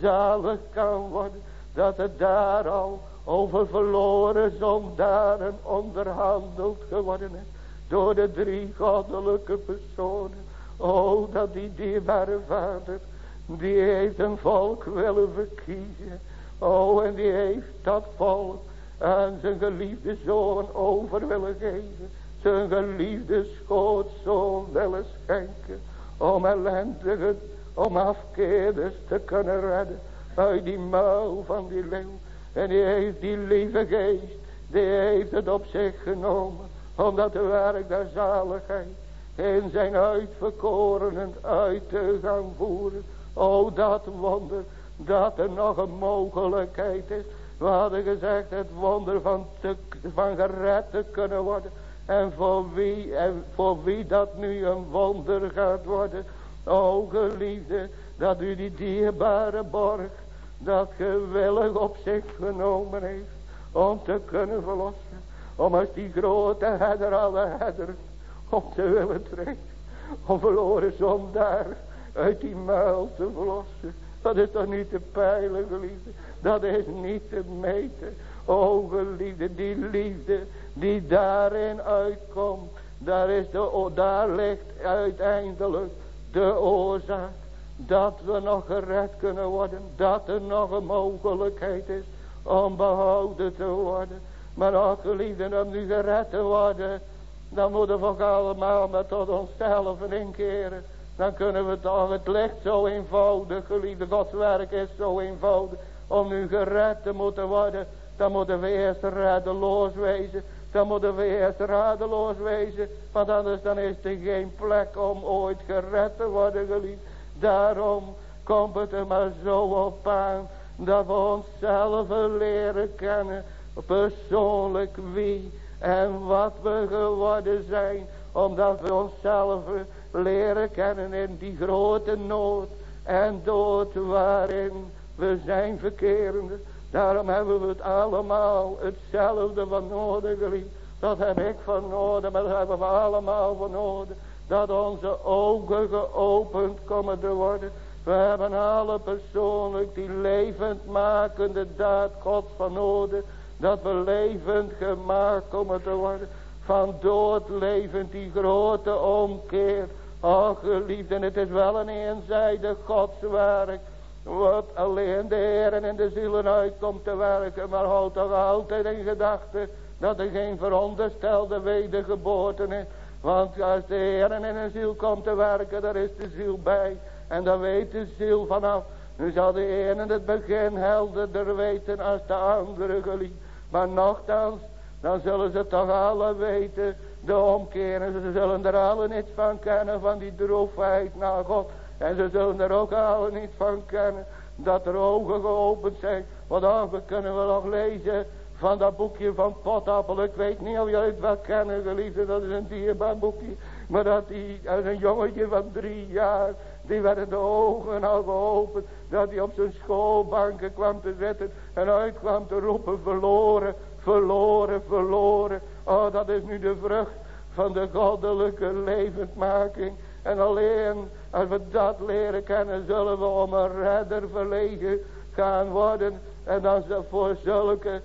A: zalig kan worden. Dat er daar al over verloren zondaren onderhandeld geworden is. Door de drie goddelijke personen. O, dat die dierbare vader, die heeft een volk willen verkiezen. O, en die heeft dat volk aan zijn geliefde zoon over willen geven. Zijn geliefde schootzoon willen schenken. Om ellendige, om afkeerders te kunnen redden. Uit die muil van die leeuw. En die heeft die lieve geest, die heeft het op zich genomen om dat werk der zaligheid in zijn uitverkorenen uit te gaan voeren. O dat wonder dat er nog een mogelijkheid is. We gezegd het wonder van, te, van gered te kunnen worden. En voor wie, en voor wie dat nu een wonder gaat worden. O geliefde, dat u die dierbare borg, dat gewillig op zich genomen heeft. Om te kunnen verlossen. Om als die grote herder alle herders op te willen treden. Om verloren zondaar uit die muil te verlossen. Dat is toch niet te peilen, geliefde. Dat is niet te meten. O geliefde, die liefde die daarin uitkomt. Daar, is de, daar ligt uiteindelijk de oorzaak. Dat we nog gered kunnen worden. Dat er nog een mogelijkheid is om behouden te worden. Maar ook geliefden om nu gered te worden. Dan moeten we ook allemaal met tot onszelf inkeren. Dan kunnen we toch, het licht zo eenvoudig, geliefde Gods werk is zo eenvoudig. Om nu gered te moeten worden, dan moeten we eerst radeloos wezen. Dan moeten we eerst radeloos wezen, want anders dan is er geen plek om ooit gered te worden, geliefd. Daarom komt het er maar zo op aan, dat we onszelf leren kennen persoonlijk wie en wat we geworden zijn. Omdat we onszelf leren kennen in die grote nood en dood waarin we zijn verkerende. Daarom hebben we het allemaal hetzelfde van nodig. Dat heb ik van nodig, maar dat hebben we allemaal van nodig. Dat onze ogen geopend komen te worden. We hebben alle persoonlijk die levendmakende daad God van nodig. Dat we levend gemaakt komen te worden. Van dood levend die grote omkeer. Och geliefd en het is wel een eenzijdig godswerk. Wat alleen de Heer in de zielen uitkomt te werken. Maar houd toch altijd in gedachten. Dat er geen veronderstelde wedergeboorte is. Want als de Heer in een ziel komt te werken. Daar is de ziel bij. En dan weet de ziel vanaf. Nu zal de in het begin helderder weten als de andere geliefd. Maar nogthans, dan zullen ze toch alle weten, de omkeren. Ze zullen er alle niet van kennen, van die droefheid naar God. En ze zullen er ook alle niet van kennen, dat er ogen geopend zijn. Want dan kunnen we nog lezen van dat boekje van Potappel. Ik weet niet of jullie het wel kennen, geliefde, dat is een dierbaar boekje. Maar dat die, als een jongetje van drie jaar, die werden de ogen al geopend. Dat hij op zijn schoolbanken kwam te zitten en uitkwam te roepen verloren, verloren, verloren. Oh, dat is nu de vrucht van de goddelijke levendmaking. En alleen als we dat leren kennen, zullen we om een redder verlegen gaan worden. En dan voor zulke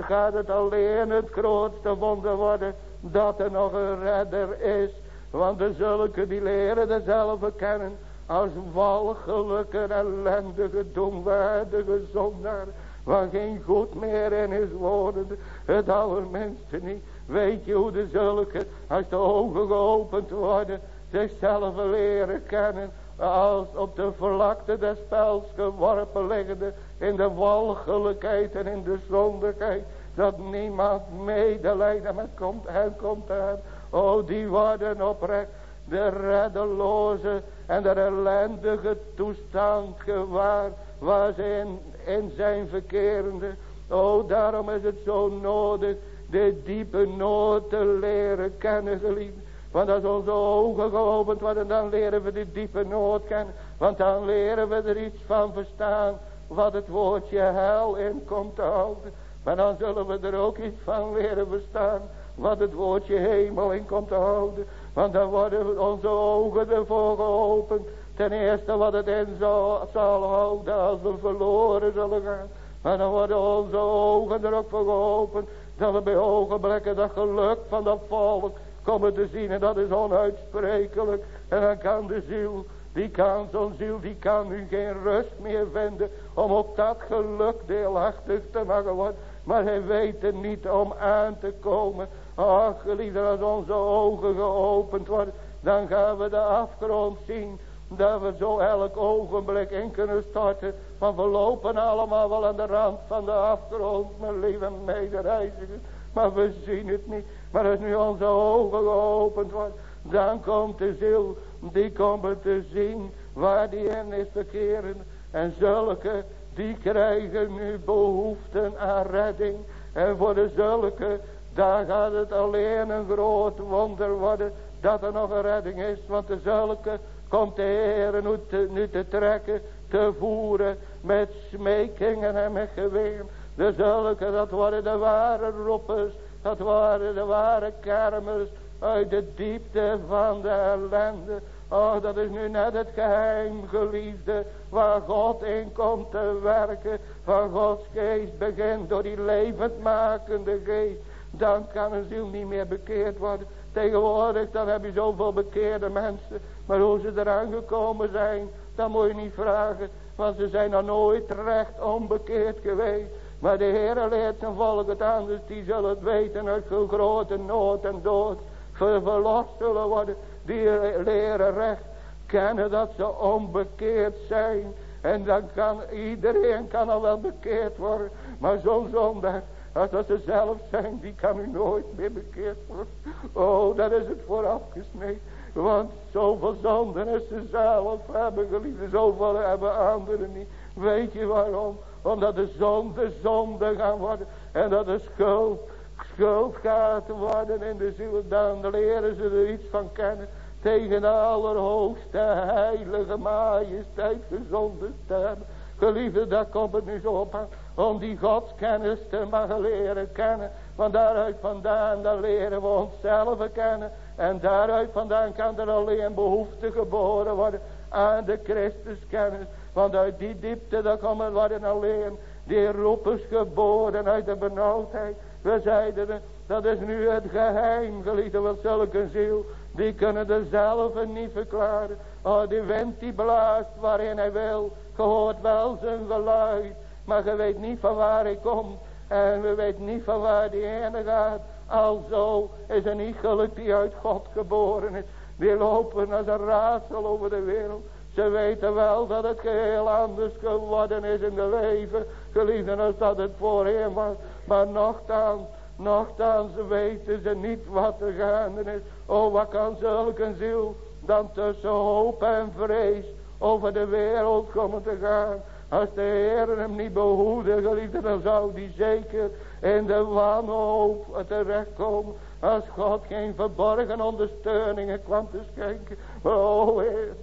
A: gaat het alleen het grootste wonder worden dat er nog een redder is. Want de zulke die leren dezelfde kennen als walgelijke, ellendige, domwaardige zondaar. Waar geen goed meer in is worden. Het allerminste niet. Weet je hoe de zulke, als de ogen geopend worden, zichzelf leren kennen. Als op de vlakte des spels geworpen liggende in de walgelijkheid en in de zondigheid. Dat niemand medelijden met komt, hen komt aan. Oh, die worden oprecht de reddeloze en de ellendige toestand gewaar. Waar ze in, zijn verkerende. Oh, daarom is het zo nodig de diepe nood te leren kennen, geliefd. Want als onze ogen geopend worden, dan leren we de diepe nood kennen. Want dan leren we er iets van verstaan, wat het woordje hel in komt te houden. Maar dan zullen we er ook iets van leren verstaan, wat het woordje hemel in komt te houden. Want dan worden onze ogen ervoor geopend. Ten eerste wat het in zal, zal houden als we verloren zullen gaan. Maar dan worden onze ogen er ook voor geopend. Dat we bij ogenblikken dat geluk van dat volk komen te zien. En dat is onuitsprekelijk. En dan kan de ziel, die kan, zo'n ziel, die kan nu geen rust meer vinden. Om op dat geluk deelachtig te mogen worden. Maar hij weet niet om aan te komen. Ach, geliefde, als onze ogen geopend worden. Dan gaan we de afgrond zien. Dat we zo elk ogenblik in kunnen starten. Want we lopen allemaal wel aan de rand van de afgrond. Mijn lieve medereizigers. Maar we zien het niet. Maar als nu onze ogen geopend worden. Dan komt de ziel. Die komt te zien. Waar die in is verkeren. En zulke. Die krijgen nu behoeften aan redding. En voor de zulke. Daar gaat het alleen een groot wonder worden. Dat er nog een redding is. Want de zulke komt de Heer nu te, nu te trekken, te voeren met smekingen en met geween. De zulke, dat worden de ware roepers, dat waren de ware kermers uit de diepte van de ellende. Oh, dat is nu net het geheim, geliefde, waar God in komt te werken. Waar Gods geest begint door die levendmakende geest. Dan kan een ziel niet meer bekeerd worden. Tegenwoordig dan heb je zoveel bekeerde mensen. Maar hoe ze eraan gekomen zijn. Dat moet je niet vragen. Want ze zijn nog nooit recht onbekeerd geweest. Maar de Heer leert zijn volk het anders. Die zullen het weten uit veel grote nood en dood. Verlost zullen worden. Die leren recht kennen dat ze onbekeerd zijn. En dan kan iedereen kan al wel bekeerd worden. Maar zo'n zondag als dat ze zelf zijn, die kan u nooit meer bekeerd worden. Oh, dat is het vooraf gesneden. Want zoveel zonden is ze zelf hebben geliefd. Zoveel hebben anderen niet. Weet je waarom? Omdat de zonde zonde gaan worden. En dat de schuld schuld gaat worden in de ziel. Dan leren ze er iets van kennen. Tegen de allerhoogste heilige majesteit gezonden te hebben. Geliefde, daar komt het nu zo op aan. Om die godskennis te mogen leren kennen. Want daaruit vandaan, dan leren we onszelf kennen. En daaruit vandaan kan er alleen behoefte geboren worden aan de Christuskennis. Want uit die diepte, dan komen worden alleen die roepers geboren uit de benauwdheid. We zeiden, dat is nu het geheim, geliefde, van zulke ziel. Die kunnen zelf niet verklaren. Oh, die wind die blaast waarin hij wil. Je hoort wel zijn geluid. Maar je weet niet van waar hij komt. En we weten niet van waar die ene gaat. Alzo is een iegelijk die uit God geboren is. Die lopen als een raadsel over de wereld. Ze weten wel dat het geheel anders geworden is in de leven. Geliefden als dat het voorheen was. Maar nogthans, nogthans weten ze niet wat er gaande is. Oh wat kan zulke ziel dan tussen hoop en vrees over de wereld komen te gaan. Als de Heer hem niet behoede, geliefde, dan zou die zeker in de wanhoop terechtkomen. Als God geen verborgen ondersteuningen kwam te schenken. Oh,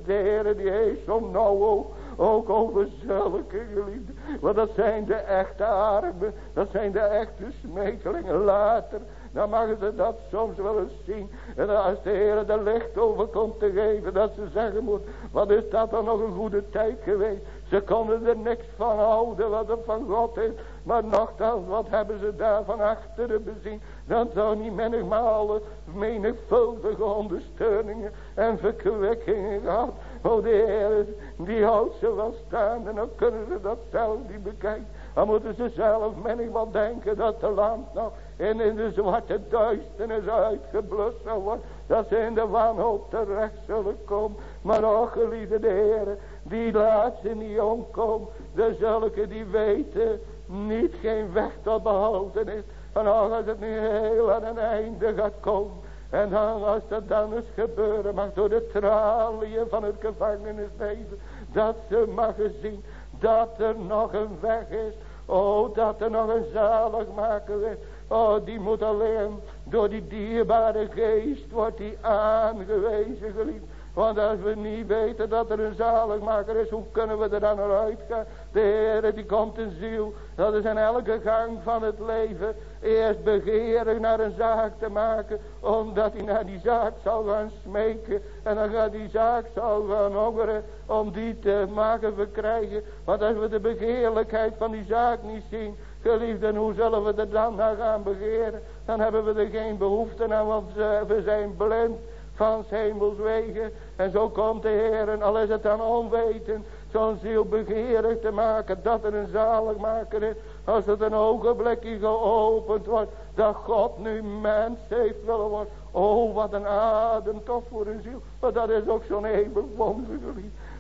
A: de Heer die heeft zo nauw ook over zulke geliefden. Want dat zijn de echte armen. Dat zijn de echte smekelingen later. dan mogen ze dat soms wel eens zien. En als de Heer er licht over komt te geven, dat ze zeggen moet, wat is dat dan nog een goede tijd geweest. Ze konden er niks van houden wat er van God is. Maar nogthans, wat hebben ze daar van achteren bezien. Dan zou niet menigmalen menigvuldige ondersteuningen en verkwikkingen gehad. O de Heer, die houdt ze wel staan en dan kunnen ze dat zelf niet bekijken. Dan moeten ze zelf menigmaal denken dat de land nog in, in de zwarte duisternis uitgeblust zal worden. Dat ze in de wanhoop terecht zullen komen. Maar och geliefde de Heer, die laat ze niet omkomen. De zulke die weten niet geen weg tot behouden is. En als het nu heel aan een einde gaat komen. En dan als dat dan eens gebeuren mag door de traliën van het gevangenisleven. Dat ze mag zien dat er nog een weg is. Oh, dat er nog een zaligmaker is. Oh, die moet alleen door die dierbare geest wordt die aangewezen, geliefd. Want als we niet weten dat er een zaligmaker is, hoe kunnen we er dan naar uitgaan? De Heer die komt een ziel, dat is in elke gang van het leven. Eerst begeerig naar een zaak te maken, omdat hij naar die zaak zal gaan smeken. En dan gaat die zaak zal gaan hongeren om die te maken verkrijgen. Want als we de begeerlijkheid van die zaak niet zien, geliefden, hoe zullen we er dan naar gaan begeren? Dan hebben we er geen behoefte aan, want we zijn blind van hemels wegen. En zo komt de Heer, en al is het dan onweten, zo'n ziel begeerig te maken, dat er een zaligmaker is. Als het een ogenblikje geopend wordt, dat God nu mens heeft willen worden. Oh, wat een adem toch voor een ziel. Maar dat is ook zo'n eeuwig wonder,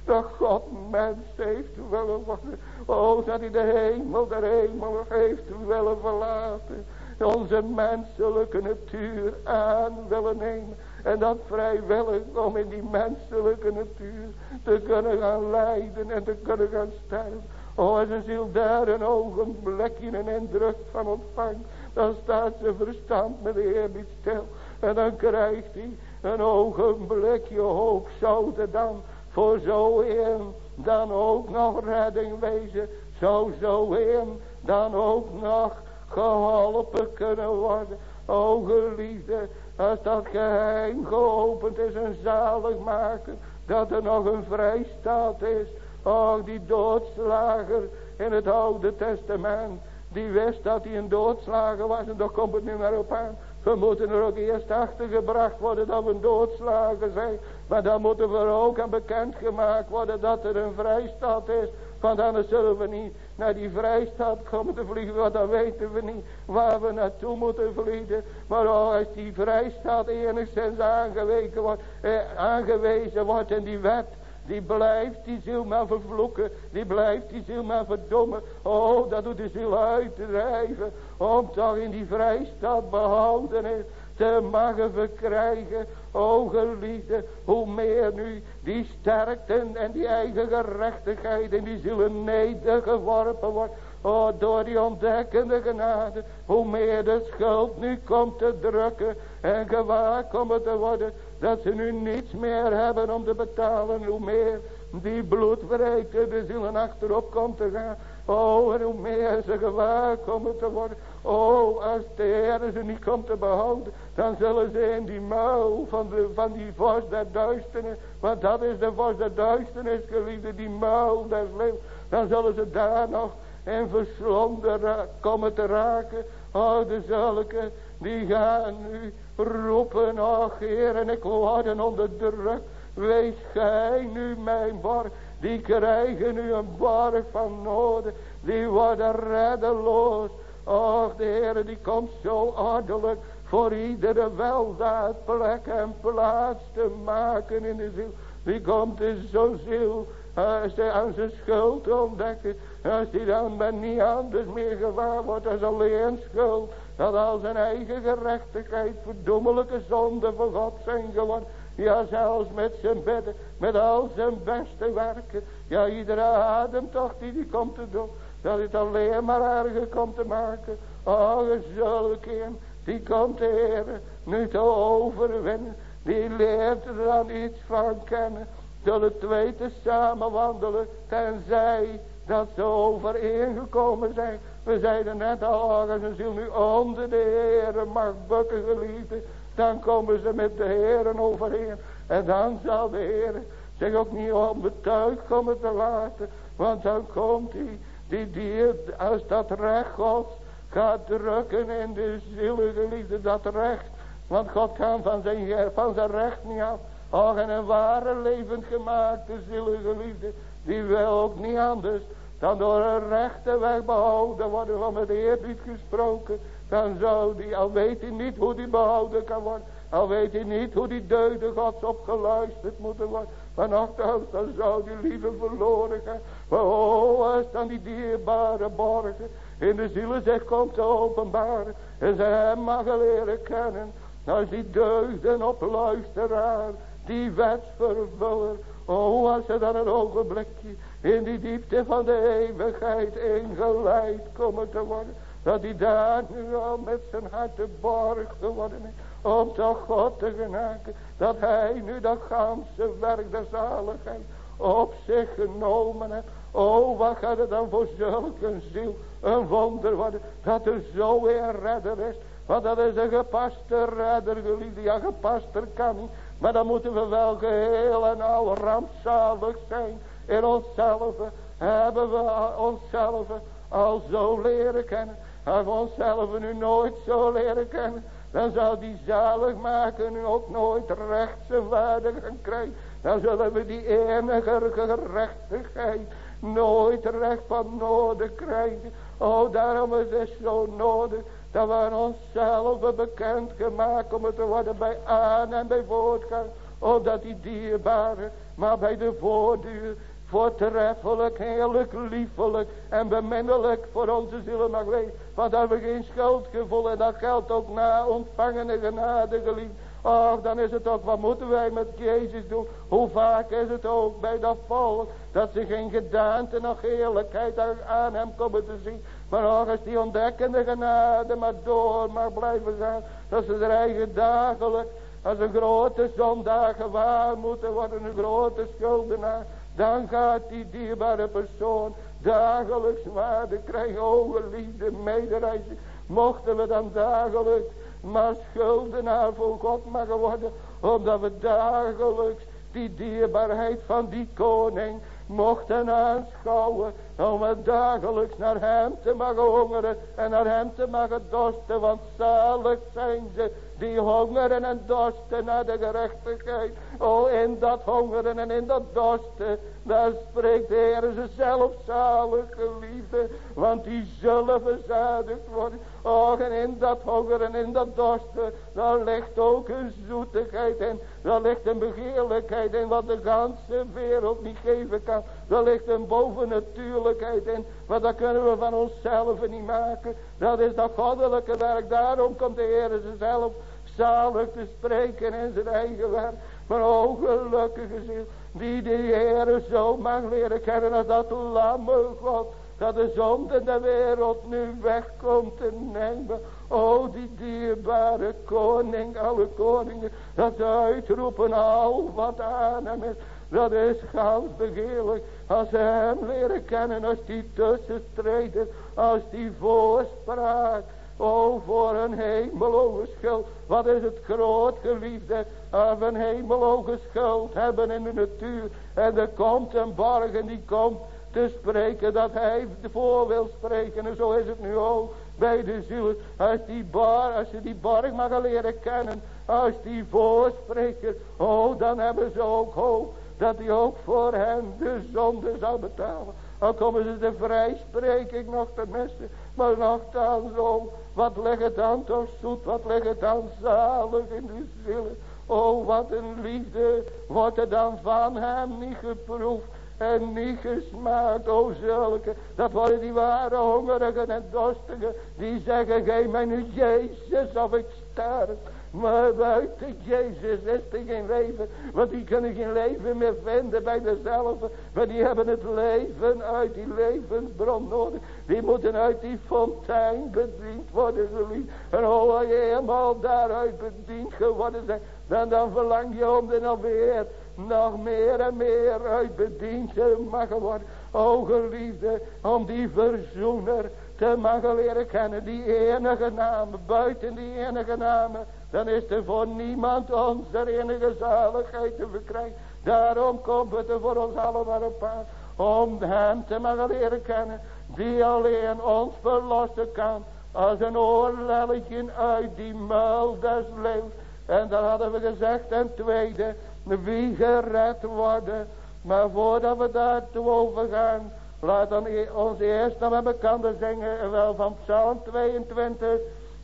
A: Dat God mens heeft willen worden. Oh, dat hij de hemel, de hemel heeft willen verlaten. Onze menselijke natuur aan willen nemen. En dat vrijwillig om in die menselijke natuur te kunnen gaan lijden en te kunnen gaan sterven. Oh, als een ziel daar een ogenblikje een indruk van ontvangt. Dan staat ze verstand met de Heer niet stil. En dan krijgt hij een ogenblikje hoop. Zou er dan voor zo een dan ook nog redding wezen. Zou zo een dan ook nog geholpen kunnen worden. O geliefde, als dat geheim geopend is en zalig maken. Dat er nog een vrijstaat is. Oh, die doodslager in het oude testament. Die wist dat hij een doodslager was. En daar komt het nu maar op aan. We moeten er ook eerst achter gebracht worden dat we een doodslager zijn. Maar dan moeten we ook aan bekend gemaakt worden dat er een vrijstaat is. Want anders zullen we niet naar die vrijstaat komen te vliegen. Want dan weten we niet waar we naartoe moeten vliegen. Maar als die vrijstaat enigszins aangeweken wordt, eh, aangewezen wordt in die wet. Die blijft die ziel maar vervloeken. Die blijft die ziel maar verdommen. Oh, dat doet de ziel uitdrijven. Om toch in die vrijstaat behouden is te mogen verkrijgen. O geliefde, hoe meer nu die sterkte en die eigen gerechtigheid in die zielen nedergeworpen wordt. Oh, door die ontdekkende genade, hoe meer de schuld nu komt te drukken en gewaar komen te worden, dat ze nu niets meer hebben om te betalen, hoe meer die bloedverrijkte de zielen achterop komt te gaan. Oh, en hoe meer ze gewaar komen te worden. Oh, als de Heer ze niet komt te behouden. Dan zullen ze in die muil van, de, van die vos der duisternis. Want dat is de vos der duisternis, geliefde. Die muil des levens. Dan zullen ze daar nog in verslonden komen te raken. Oh, de zulke. Die gaan nu roepen. Oh, Heer. En ik word onder druk. Wees gij nu mijn borg. Die krijgen nu een borg van noden. Die worden reddeloos. Och, de Heer die komt zo ordelijk voor iedere weldaad plek en plaats te maken in de ziel. Die komt in zo'n ziel als hij aan zijn schuld ontdekken. Als hij dan met niet anders meer gewaar wordt als alleen schuld. Dat al zijn eigen gerechtigheid verdommelijke zonde voor God zijn geworden. Ja, zelfs met zijn bedden, met al zijn beste werken. Ja, iedere ademtocht die hij komt te doen. Dat het alleen maar erger komt te maken. Oh, zulke die komt de Heer nu te overwinnen. Die leert er dan iets van kennen. Zullen twee te samen wandelen. Tenzij dat ze overeengekomen zijn. We zeiden net al, als een ziel nu onder de Heeren mag bukken geliefde. Dan komen ze met de Heeren overheen. En dan zal de Heer zich ook niet onbetuigd komen te laten. Want dan komt hij, die, die, als dat recht God gaat drukken in de zielige liefde, dat recht. Want God kan van zijn, van zijn recht niet af. Och, en een ware levend gemaakte zielige liefde, die wil ook niet anders dan door een rechte weg behouden worden van het eerbied gesproken. Dan zou die, al weet hij niet hoe die behouden kan worden. Al weet hij niet hoe die deuden gods opgeluisterd moeten worden. Nogthans, dan zou die lieve verloren gaan. Oh, als dan die dierbare borgen in de zielen zich komt te openbaren. En ze hem mag leren kennen. Als die deugden op luisteraar, die wetsvervuller. Oh, als ze dan een ogenblikje in die diepte van de eeuwigheid ingeleid komen te worden. Dat hij daar nu al met zijn hart te borg geworden is. Om toch God te genaken. Dat hij nu dat ganse werk der zaligheid op zich genomen heeft. Oh, wat gaat het dan voor zulke ziel een wonder worden. Dat er zo een redder is. Want dat is een gepaste redder, geliefde. Ja, gepaster kan niet. Maar dan moeten we wel geheel en al rampzalig zijn. In onszelf hebben we onszelf al zo leren kennen. Hebben we onszelf nu nooit zo leren kennen. Dan zal die zalig maken nu ook nooit rechtse waarde gaan krijgen. Dan zullen we die enige gerechtigheid nooit recht van nodig krijgen. Oh, daarom is het zo nodig dat we onszelf bekend gemaakt om te worden bij aan en bij voortgang. Opdat die dierbare, maar bij de voortduur voortreffelijk, heerlijk, liefelijk en beminnelijk voor onze zielen mag wezen. Want daar we geen schuldgevoel en dat geldt ook na ontvangene genade geliefd. Och, dan is het ook, wat moeten wij met Jezus doen? Hoe vaak is het ook bij dat volk, dat ze geen gedaante nog heerlijkheid aan hem komen te zien. Maar och, als die ontdekkende genade maar door maar blijven gaan, dat ze er eigen dagelijks als een grote zondag gewaar moeten worden, een grote schuldenaar. Dan gaat die dierbare persoon dagelijks waarde krijgen, ogen, liefde, mederijzen. Mochten we dan dagelijks maar schuldenaar voor God mogen worden. Omdat we dagelijks die dierbaarheid van die koning mochten aanschouwen. Om het dagelijks naar hem te mogen hongeren en naar hem te mogen dorsten. Want zalig zijn ze die hongeren en dorsten naar de gerechtigheid. O, in dat hongeren en in dat dorsten, daar spreekt de Heer ze zelf zalig geliefde. Want die zullen verzadigd worden. Och, en in dat hongeren en in dat dorsten, daar ligt ook een zoetigheid in. Daar ligt een begeerlijkheid in wat de ganse wereld niet geven kan. Daar ligt een bovennatuurlijkheid in. Maar dat kunnen we van onszelf niet maken. Dat is dat goddelijke werk. Daarom komt de Heer zelf zalig te spreken in zijn eigen werk. Maar o gelukkige ziel. Die de Heer zo mag leren kennen dat lamme God. Dat de zonde de wereld nu wegkomt te nemen. O die dierbare koning, alle koningen. Dat uitroepen al wat aan hem is. Dat is gans begeerlijk. Als ze hem leren kennen. Als die tussenstreden. Als die voorspraak. O voor een hemeloge schuld. Wat is het groot geliefde. Of een hemeloge schuld hebben in de natuur. En er komt een borg en die komt te spreken dat hij voor wil spreken. En zo is het nu ook bij de ziel. Als, die bar, als je die borg mag leren kennen. Als die voorspreker. Oh dan hebben ze ook hoop. Dat hij ook voor hen de zonde zal betalen. Al komen ze de vrijspreking nog te missen. Maar nogthans zo. Wat ligt het dan toch zoet. Wat ligt het dan zalig in de ziel. Oh wat een liefde. Wordt er dan van hem niet geproefd en niet gesmaakt, o zulke. Dat worden die ware hongerigen en dorstigen. Die zeggen, geef mij nu Jezus of ik sterf. Maar buiten Jezus is er geen leven. Want die kunnen geen leven meer vinden bij dezelfde. Maar die hebben het leven uit die levensbron nodig. Die moeten uit die fontein bediend worden. Geliefd. En hoe je helemaal daaruit bediend geworden zijn. Dan, dan verlang je om de alweer nog meer en meer uit bediend mag worden. O geliefde, om die verzoener te mogen leren kennen. Die enige naam, buiten die enige naam, dan is er voor niemand ons de enige zaligheid te verkrijgen. Daarom komt het er voor ons allemaal op paard. Om hem te mogen leren kennen. Die alleen ons verlossen kan. Als een oorlelletje uit die muil des leeuws. En dan hadden we gezegd ten tweede. Wie gered worden. Maar voordat we daartoe overgaan. Laat dan e- ons eerst naar bekende zingen. Wel van Psalm 22.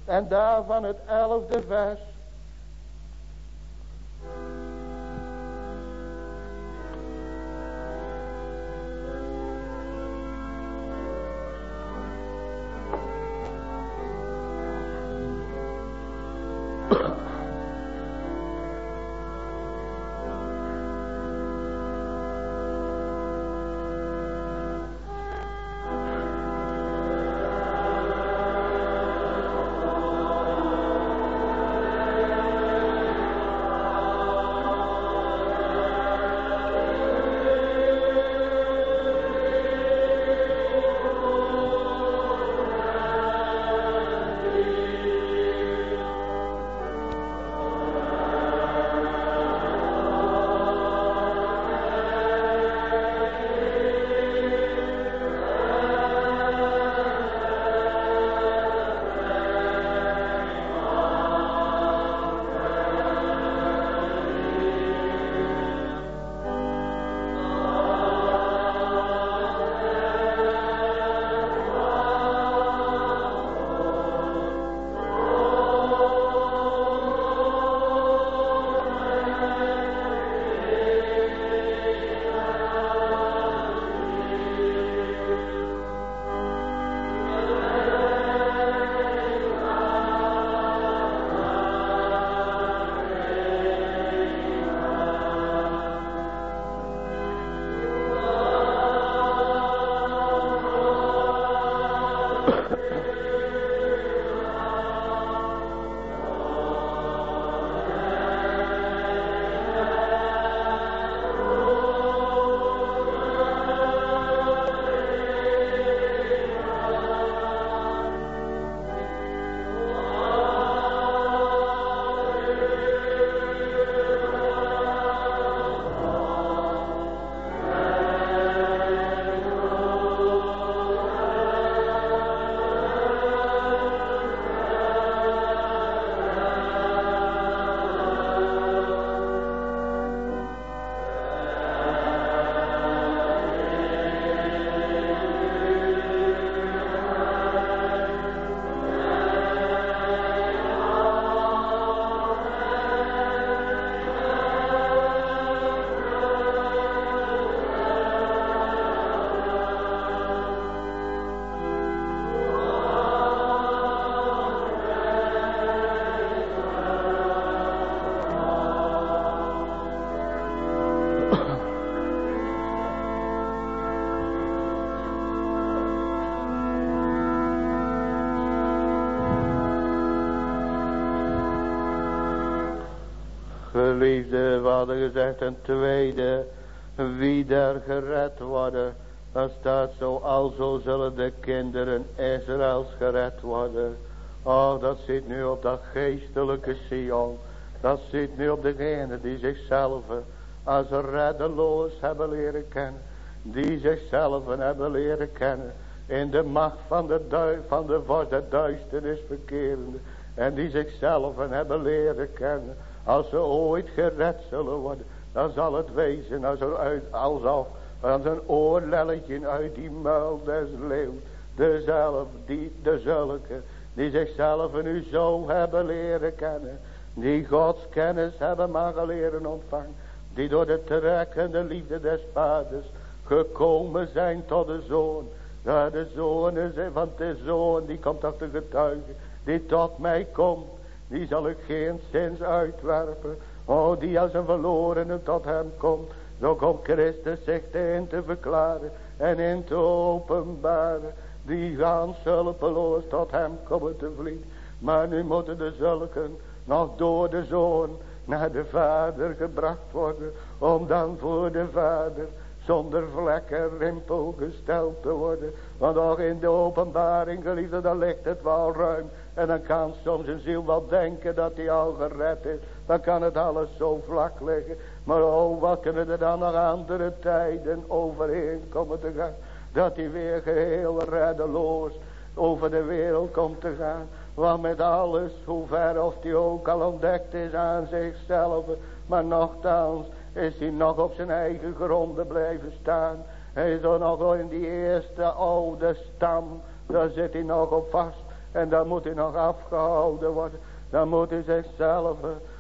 A: En daarvan het elfde vers. Gezegd een tweede. Wie daar gered worden. Dan staat zo, alzo zullen de kinderen Israëls gered worden. Oh, dat zit nu op dat geestelijke Sion. Dat zit nu op degene die zichzelf als reddeloos hebben leren kennen. Die zichzelf hebben leren kennen. In de macht van de, duif, van de, van de duisternis verkerende. En die zichzelf hebben leren kennen als ze ooit gered zullen worden. Dan zal het wezen als er uit, alsof als een oorlelletje uit die muil des leeuws. Dezelfde, die, dezulke, die zichzelf nu zo hebben leren kennen. Die Gods kennis hebben mogen leren ontvangen. Die door de trekkende liefde des vaders gekomen zijn tot de zoon. Ja, de zoon is van de zoon, die komt toch te getuigen. Die tot mij komt die zal ik geen zins uitwerpen. Oh, die als een verlorene tot hem komt. Zo komt Christus zich in te verklaren en in te openbaren. Die gaan zulpeloos tot hem komen te vliegen. Maar nu moeten de zulken nog door de zoon naar de vader gebracht worden. Om dan voor de vader zonder vlek en rimpel gesteld te worden. Want ook in de openbaring, geliefde, dan ligt het wel ruim. En dan kan soms een ziel wel denken dat hij al gered is. Dan kan het alles zo vlak liggen. Maar oh, wat kunnen er dan nog andere tijden overheen komen te gaan. Dat hij weer geheel reddeloos over de wereld komt te gaan. Want met alles, hoe ver of hij ook al ontdekt is aan zichzelf. Maar nogthans is hij nog op zijn eigen gronden blijven staan. Hij is er nog in die eerste oude stam. Daar zit hij nog op vast. En dan moet hij nog afgehouden worden. Dan moet hij zichzelf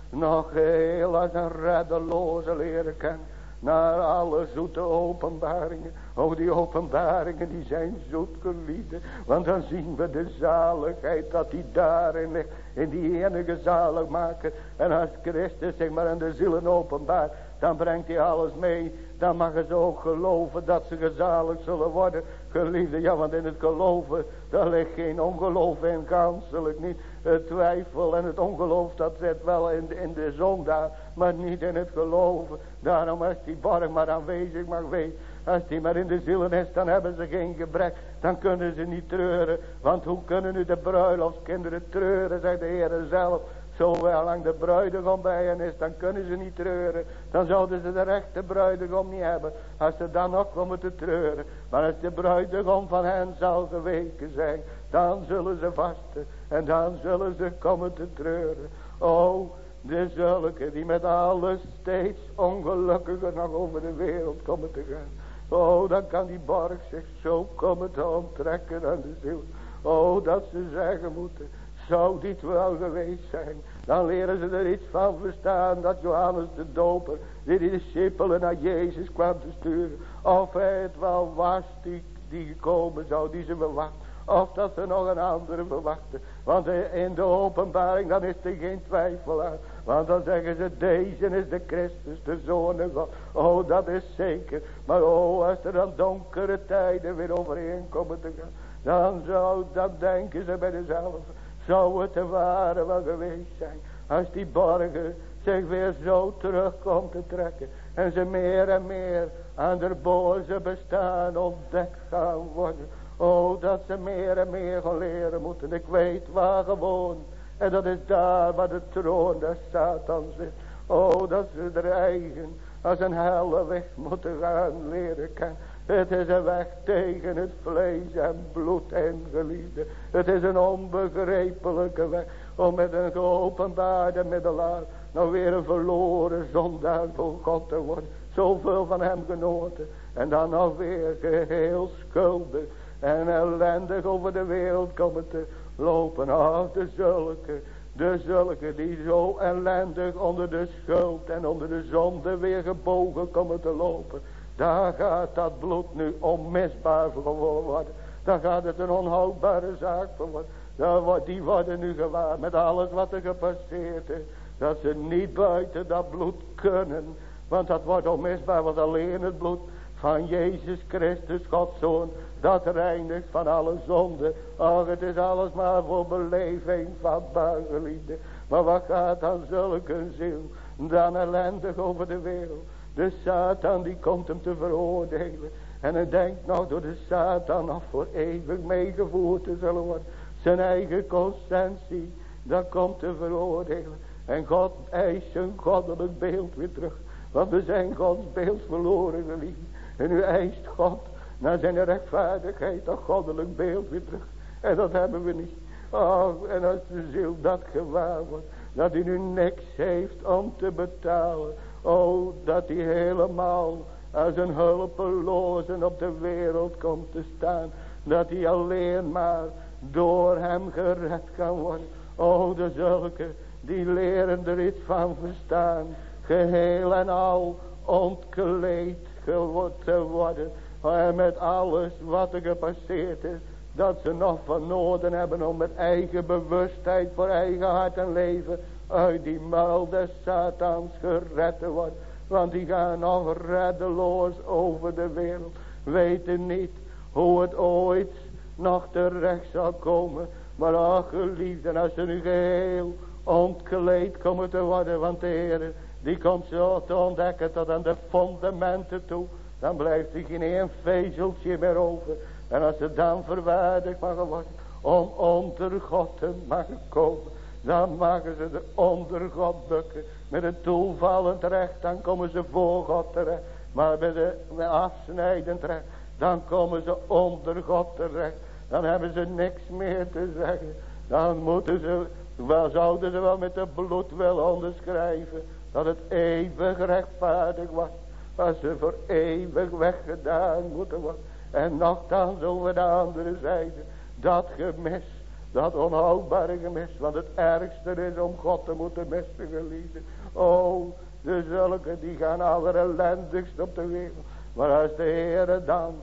A: nog heel als een reddeloze leren kennen. Naar alle zoete openbaringen. Oh die openbaringen die zijn zoet geliefde. Want dan zien we de zaligheid dat die daarin ligt. In die enige zalig maken. En als Christus zeg maar aan de zielen openbaar. Dan brengt hij alles mee. Dan mag ze ook geloven dat ze gezalig zullen worden. Geliefde, ja want in het geloven. Daar ligt geen ongeloof in. Ganselijk niet. Het twijfel en het ongeloof dat zit wel in, in de zondaar. Maar niet in het geloven. Daarom als die borg maar aanwezig mag wezen. Als die maar in de zielen is, dan hebben ze geen gebrek. Dan kunnen ze niet treuren. Want hoe kunnen nu de bruiloftskinderen treuren, zei de Heer zelf. Zowel lang de bruidegom bij hen is, dan kunnen ze niet treuren. Dan zouden ze de rechte bruidegom niet hebben. Als ze dan nog komen te treuren. Maar als de bruidegom van hen zal geweken zijn. Dan zullen ze vasten. En dan zullen ze komen te treuren. Oh, de zulke die met alles steeds ongelukkiger nog over de wereld komen te gaan. Oh, dan kan die borg zich zo komen te onttrekken aan de ziel. Oh, dat ze zeggen moeten. Zou dit wel geweest zijn. Dan leren ze er iets van verstaan. Dat Johannes de doper. Die discipelen naar Jezus kwam te sturen. Of hij het wel was die, die komen zou. Die ze verwachten. Of dat ze nog een andere verwachten. Want in de openbaring dan is er geen twijfel aan. Want dan zeggen ze deze is de Christus de Zoon van. Oh dat is zeker. Maar oh als er dan donkere tijden weer overheen komen te gaan. Dan zou dat denken ze bij dezelfde. Zou het de ware wel geweest zijn. Als die borgen zich weer zo terugkomt te trekken. En ze meer en meer aan de boze bestaan ontdekt gaan worden. Oh, dat ze meer en meer gaan leren moeten. Ik weet waar gewoon. En dat is daar waar de troon des Satan zit. Oh, dat ze er eigen als een helle weg moeten gaan leren kennen. Het is een weg tegen het vlees en bloed en geliefde. Het is een onbegrijpelijke weg. Om met een geopenbaarde middelaar. Nou weer een verloren zondaar voor God te worden. Zoveel van hem genoten. En dan nog weer geheel schuldig en ellendig over de wereld komen te lopen. Ach, de zulke, de zulke die zo ellendig onder de schuld en onder de zonde weer gebogen komen te lopen. Daar gaat dat bloed nu onmisbaar voor worden. Daar gaat het een onhoudbare zaak voor worden. Die worden nu gewaar met alles wat er gepasseerd is. Dat ze niet buiten dat bloed kunnen. Want dat wordt onmisbaar, want alleen het bloed van Jezus Christus, Gods Zoon, dat reinigt van alle zonde. Och, het is alles maar voor beleving van buigeliefde. Maar wat gaat dan zulke ziel dan ellendig over de wereld. De Satan die komt hem te veroordelen. En hij denkt nou door de Satan nog voor eeuwig meegevoerd te zullen worden. Zijn eigen consensie, dat komt te veroordelen. En God eist zijn goddelijk beeld weer terug. Want we zijn Gods beeld verloren geliefd. En nu eist God naar zijn rechtvaardigheid dat goddelijk beeld weer terug. En dat hebben we niet. Oh, en als de ziel dat gewaar wordt. Dat hij nu niks heeft om te betalen. Oh, dat hij helemaal als een hulpeloze op de wereld komt te staan. Dat hij alleen maar door hem gered kan worden. Oh, de zulke die leren er iets van verstaan. Geheel en al ontkleed te worden. En met alles wat er gepasseerd is. Dat ze nog van noden hebben om met eigen bewustheid voor eigen hart en leven. Uit die muil des Satans gered te worden. Want die gaan nog reddeloos over de wereld. Weten niet hoe het ooit nog terecht zal komen. Maar ach geliefden als ze nu geheel ontkleed komen te worden. Want de Heer die komt zo te ontdekken tot aan de fundamenten toe Dan blijft er geen één vezeltje meer over. En als ze dan verwaardigd mag worden. Om onder God te mogen komen. Dan maken ze er onder God bukken. Met een toevallend recht. Dan komen ze voor God terecht. Maar bij de afsnijdend recht. Dan komen ze onder God terecht. Dan hebben ze niks meer te zeggen. Dan moeten ze, wel zouden ze wel met het bloed wel onderschrijven. Dat het eeuwig rechtvaardig was. Als ze voor eeuwig weggedaan moeten worden. En nogthans over de andere zijde. Dat gemis. Dat onhoudbare gemis. Want het ergste is om God te moeten missen geliefde. Oh, de zulke die gaan allerellendigst op de wereld. Maar als de Heer dan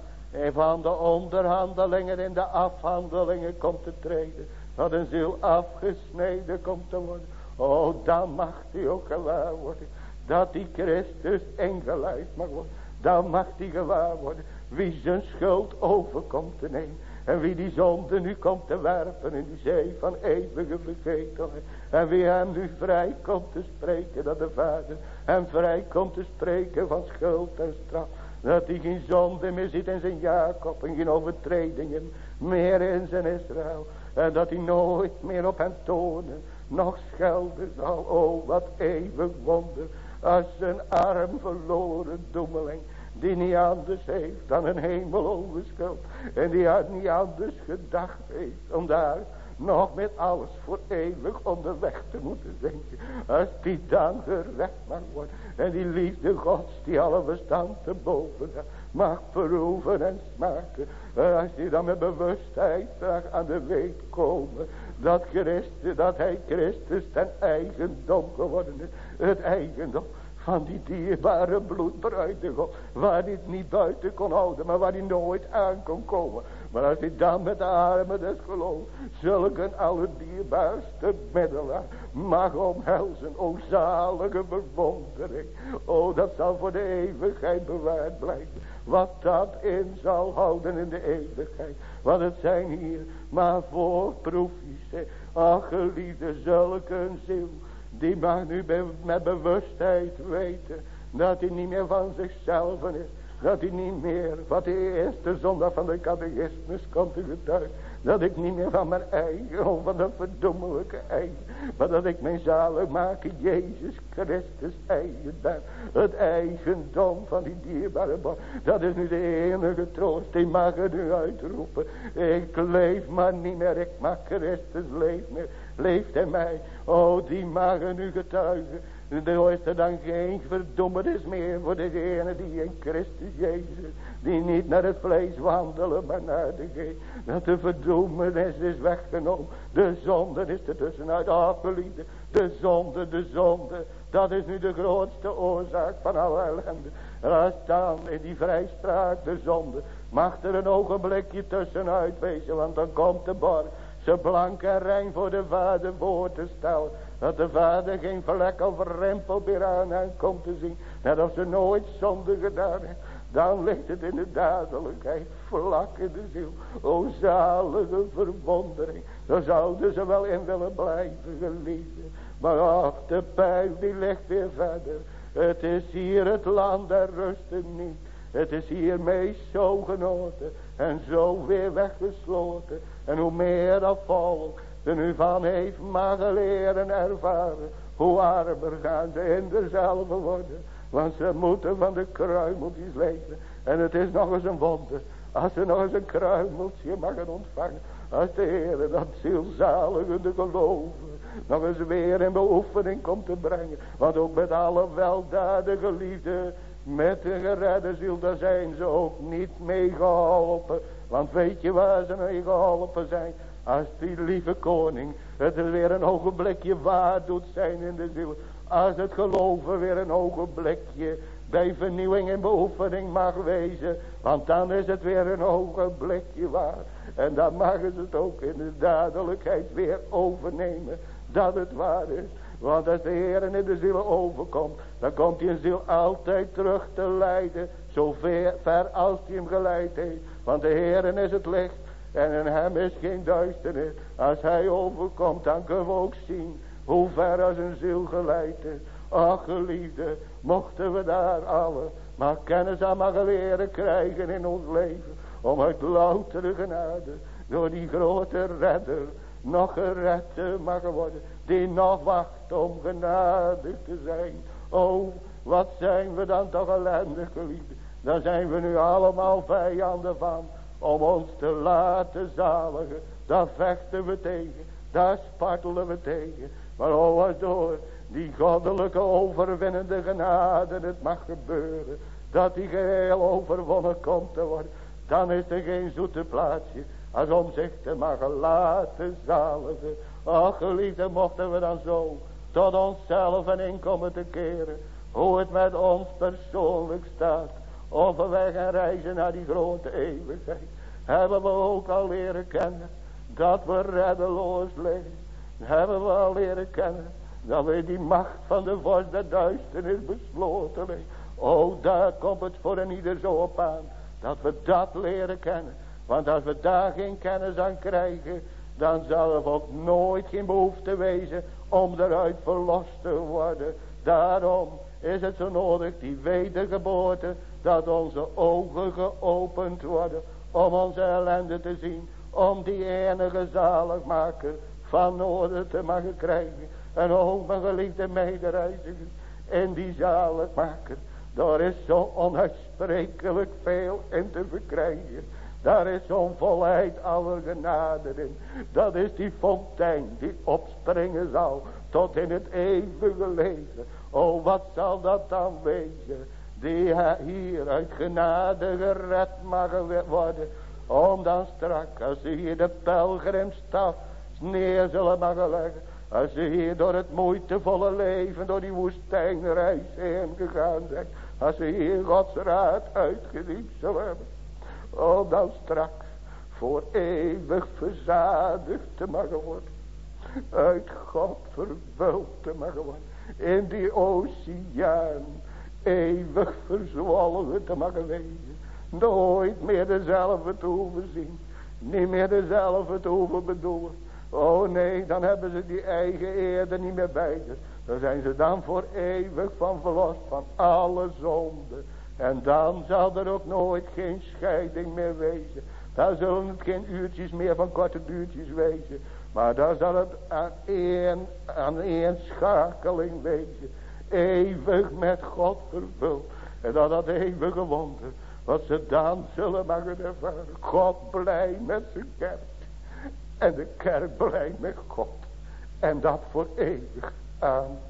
A: van de onderhandelingen in de afhandelingen komt te treden. Dat een ziel afgesneden komt te worden. Oh, dan mag hij ook gewaar worden. Dat die Christus ingeleid mag worden. Dan mag hij gewaar worden. Wie zijn schuld overkomt te nemen. En wie die zonde nu komt te werpen in die zee van eeuwige vergetelheid. En wie hem nu vrij komt te spreken dat de Vader hem vrij komt te spreken van schuld en straf. Dat hij geen zonde meer ziet in zijn Jacob en geen overtredingen meer in zijn Israël. En dat hij nooit meer op hem tonen, nog schelden zal. Oh, wat eeuwig wonder. Als een arm verloren doemeling. Die niet anders heeft dan een hemel overschuld. En die had niet anders gedacht heeft om daar nog met alles voor eeuwig onderweg te moeten denken. Als die dan gerecht mag worden. En die liefde gods die alle verstand te boven mag proeven en smaken. En als die dan met bewustheid aan de weet komen. Dat Christus, dat hij Christus ten eigendom geworden is. Het eigendom van die dierbare bloedbruidegom. Waar hij niet buiten kon houden. Maar waar hij nooit aan kon komen. Maar als hij dan met de armen des geloof. Zulke allerdierbaarste middelaar. Mag omhelzen. O zalige verwondering. O dat zal voor de eeuwigheid bewaard blijven. Wat dat in zal houden in de eeuwigheid. Want het zijn hier maar voorproefjes. Ach geliefde zulke ziel. Die mag nu met bewustheid weten. Dat hij niet meer van zichzelf is. Dat hij niet meer, wat de eerste zondag van de catechismus komt te getuigen. Dat ik niet meer van mijn eigen, of van dat verdommelijke eigen. Maar dat ik mijn zalig maken, Jezus Christus eigen ben. Het eigendom van die dierbare boom. Dat is nu de enige troost. Die mag er nu uitroepen. Ik leef maar niet meer. Ik mag Christus leven meer. Leeft in mij. Oh, die mag er nu getuigen. Er is er dan geen verdommenis meer voor degene die in Christus Jezus, die niet naar het vlees wandelen, maar naar de geest. Dat de verdommenis is weggenomen. De zonde is er tussenuit afgeliefde. De zonde, de zonde. Dat is nu de grootste oorzaak van alle ellende. En als dan in die vrijstraat de zonde, mag er een ogenblikje tussenuit wezen, want dan komt de borg. Ze blank en rein voor de vader voor te stellen. Dat de vader geen vlek of rempel meer aan komt te zien. Net als ze nooit zonde gedaan heeft. Dan ligt het in de dadelijkheid vlak in de ziel. O zalige verwondering. Daar zouden ze wel in willen blijven geliefden. Maar ach, de pijl die ligt weer verder. Het is hier het land der rusten niet. Het is hiermee zo genoten. En zo weer weggesloten. En hoe meer dat volk er nu van heeft mag leren ervaren. Hoe armer gaan ze in dezelfde worden. Want ze moeten van de kruimeltjes leven. En het is nog eens een wonder. Als ze nog eens een kruimeltje mogen ontvangen. Als de Heer dat zielzaligende geloven. Nog eens weer in beoefening komt te brengen. Want ook met alle weldadige liefde. Met de geredde ziel. Daar zijn ze ook niet mee geholpen. Want weet je waar ze mee geholpen zijn? Als die lieve koning het weer een ogenblikje waar doet zijn in de ziel. Als het geloven weer een ogenblikje bij vernieuwing en beoefening mag wezen. Want dan is het weer een ogenblikje waar. En dan mag ze het ook in de dadelijkheid weer overnemen. Dat het waar is. Want als de Heer in de ziel overkomt. Dan komt hij ziel altijd terug te leiden. Zo ver, ver als hij hem geleid heeft. Want de Heer is het licht. En in hem is geen duisternis. Als hij overkomt, dan kunnen we ook zien hoe ver als een ziel geleid is. Ach geliefde, mochten we daar alle Maar kennis aan mag leren krijgen in ons leven. Om uit loutere genade. Door die grote redder. Nog gered te worden. Die nog wacht om genade te zijn. Oh, wat zijn we dan toch ellendig geliefd. Dan zijn we nu allemaal vijanden van. Om ons te laten zaligen. Daar vechten we tegen. Daar spartelen we tegen. Maar oh, waardoor die goddelijke overwinnende genade het mag gebeuren. Dat die geheel overwonnen komt te worden. Dan is er geen zoete plaatsje. Als om zich te mogen laten zaligen. Ach geliefde mochten we dan zo tot onszelf en inkomen te keren. Hoe het met ons persoonlijk staat. Of we gaan reizen naar die grote eeuwigheid. Hebben we ook al leren kennen. Dat we reddeloos leven. Hebben we al leren kennen. Dat we die macht van de vorst der duisternis besloten leven. Oh daar komt het voor een ieder zo op aan. Dat we dat leren kennen. Want als we daar geen kennis aan krijgen. Dan zal er ook nooit geen behoefte wezen om eruit verlost te worden. Daarom is het zo nodig, die wedergeboorte, dat onze ogen geopend worden, om onze ellende te zien, om die enige zaligmaker van noorden te mogen krijgen. En ook mijn geliefde medereizigers, in die zaligmaker, daar is zo onuitsprekelijk veel in te verkrijgen. Daar is zo'n volheid aller genade in. Dat is die fontein die opspringen zal tot in het eeuwige leven. Oh, wat zal dat dan wezen? Die hier uit genade gered mag worden. Om dan straks, als ze hier de pelgrimstaf neer zullen mogen leggen. Als ze hier door het moeitevolle leven, door die woestijnreis heen gegaan zijn. Als ze hier Gods raad uitgediept zullen hebben. Oh, dan straks voor eeuwig verzadigd te mogen worden. Uit God vervuld te mogen worden in die oceaan eeuwig verzwolgen te mogen wezen. Nooit meer dezelfde te hoeven zien. Niet meer dezelfde te hoeven bedoelen. Oh nee, dan hebben ze die eigen eerde niet meer bij zich. Dan zijn ze dan voor eeuwig van verlost van alle zonden. En dan zal er ook nooit geen scheiding meer wezen. Dan zullen het geen uurtjes meer van korte duurtjes wezen. Maar dan zal het aan één, aan één schakeling wezen. Eeuwig met God vervuld. En dat dat eeuwige wonder. Wat ze dan zullen mogen ervaren. God blij met zijn kerk. En de kerk blij met God. En dat voor eeuwig. Amen.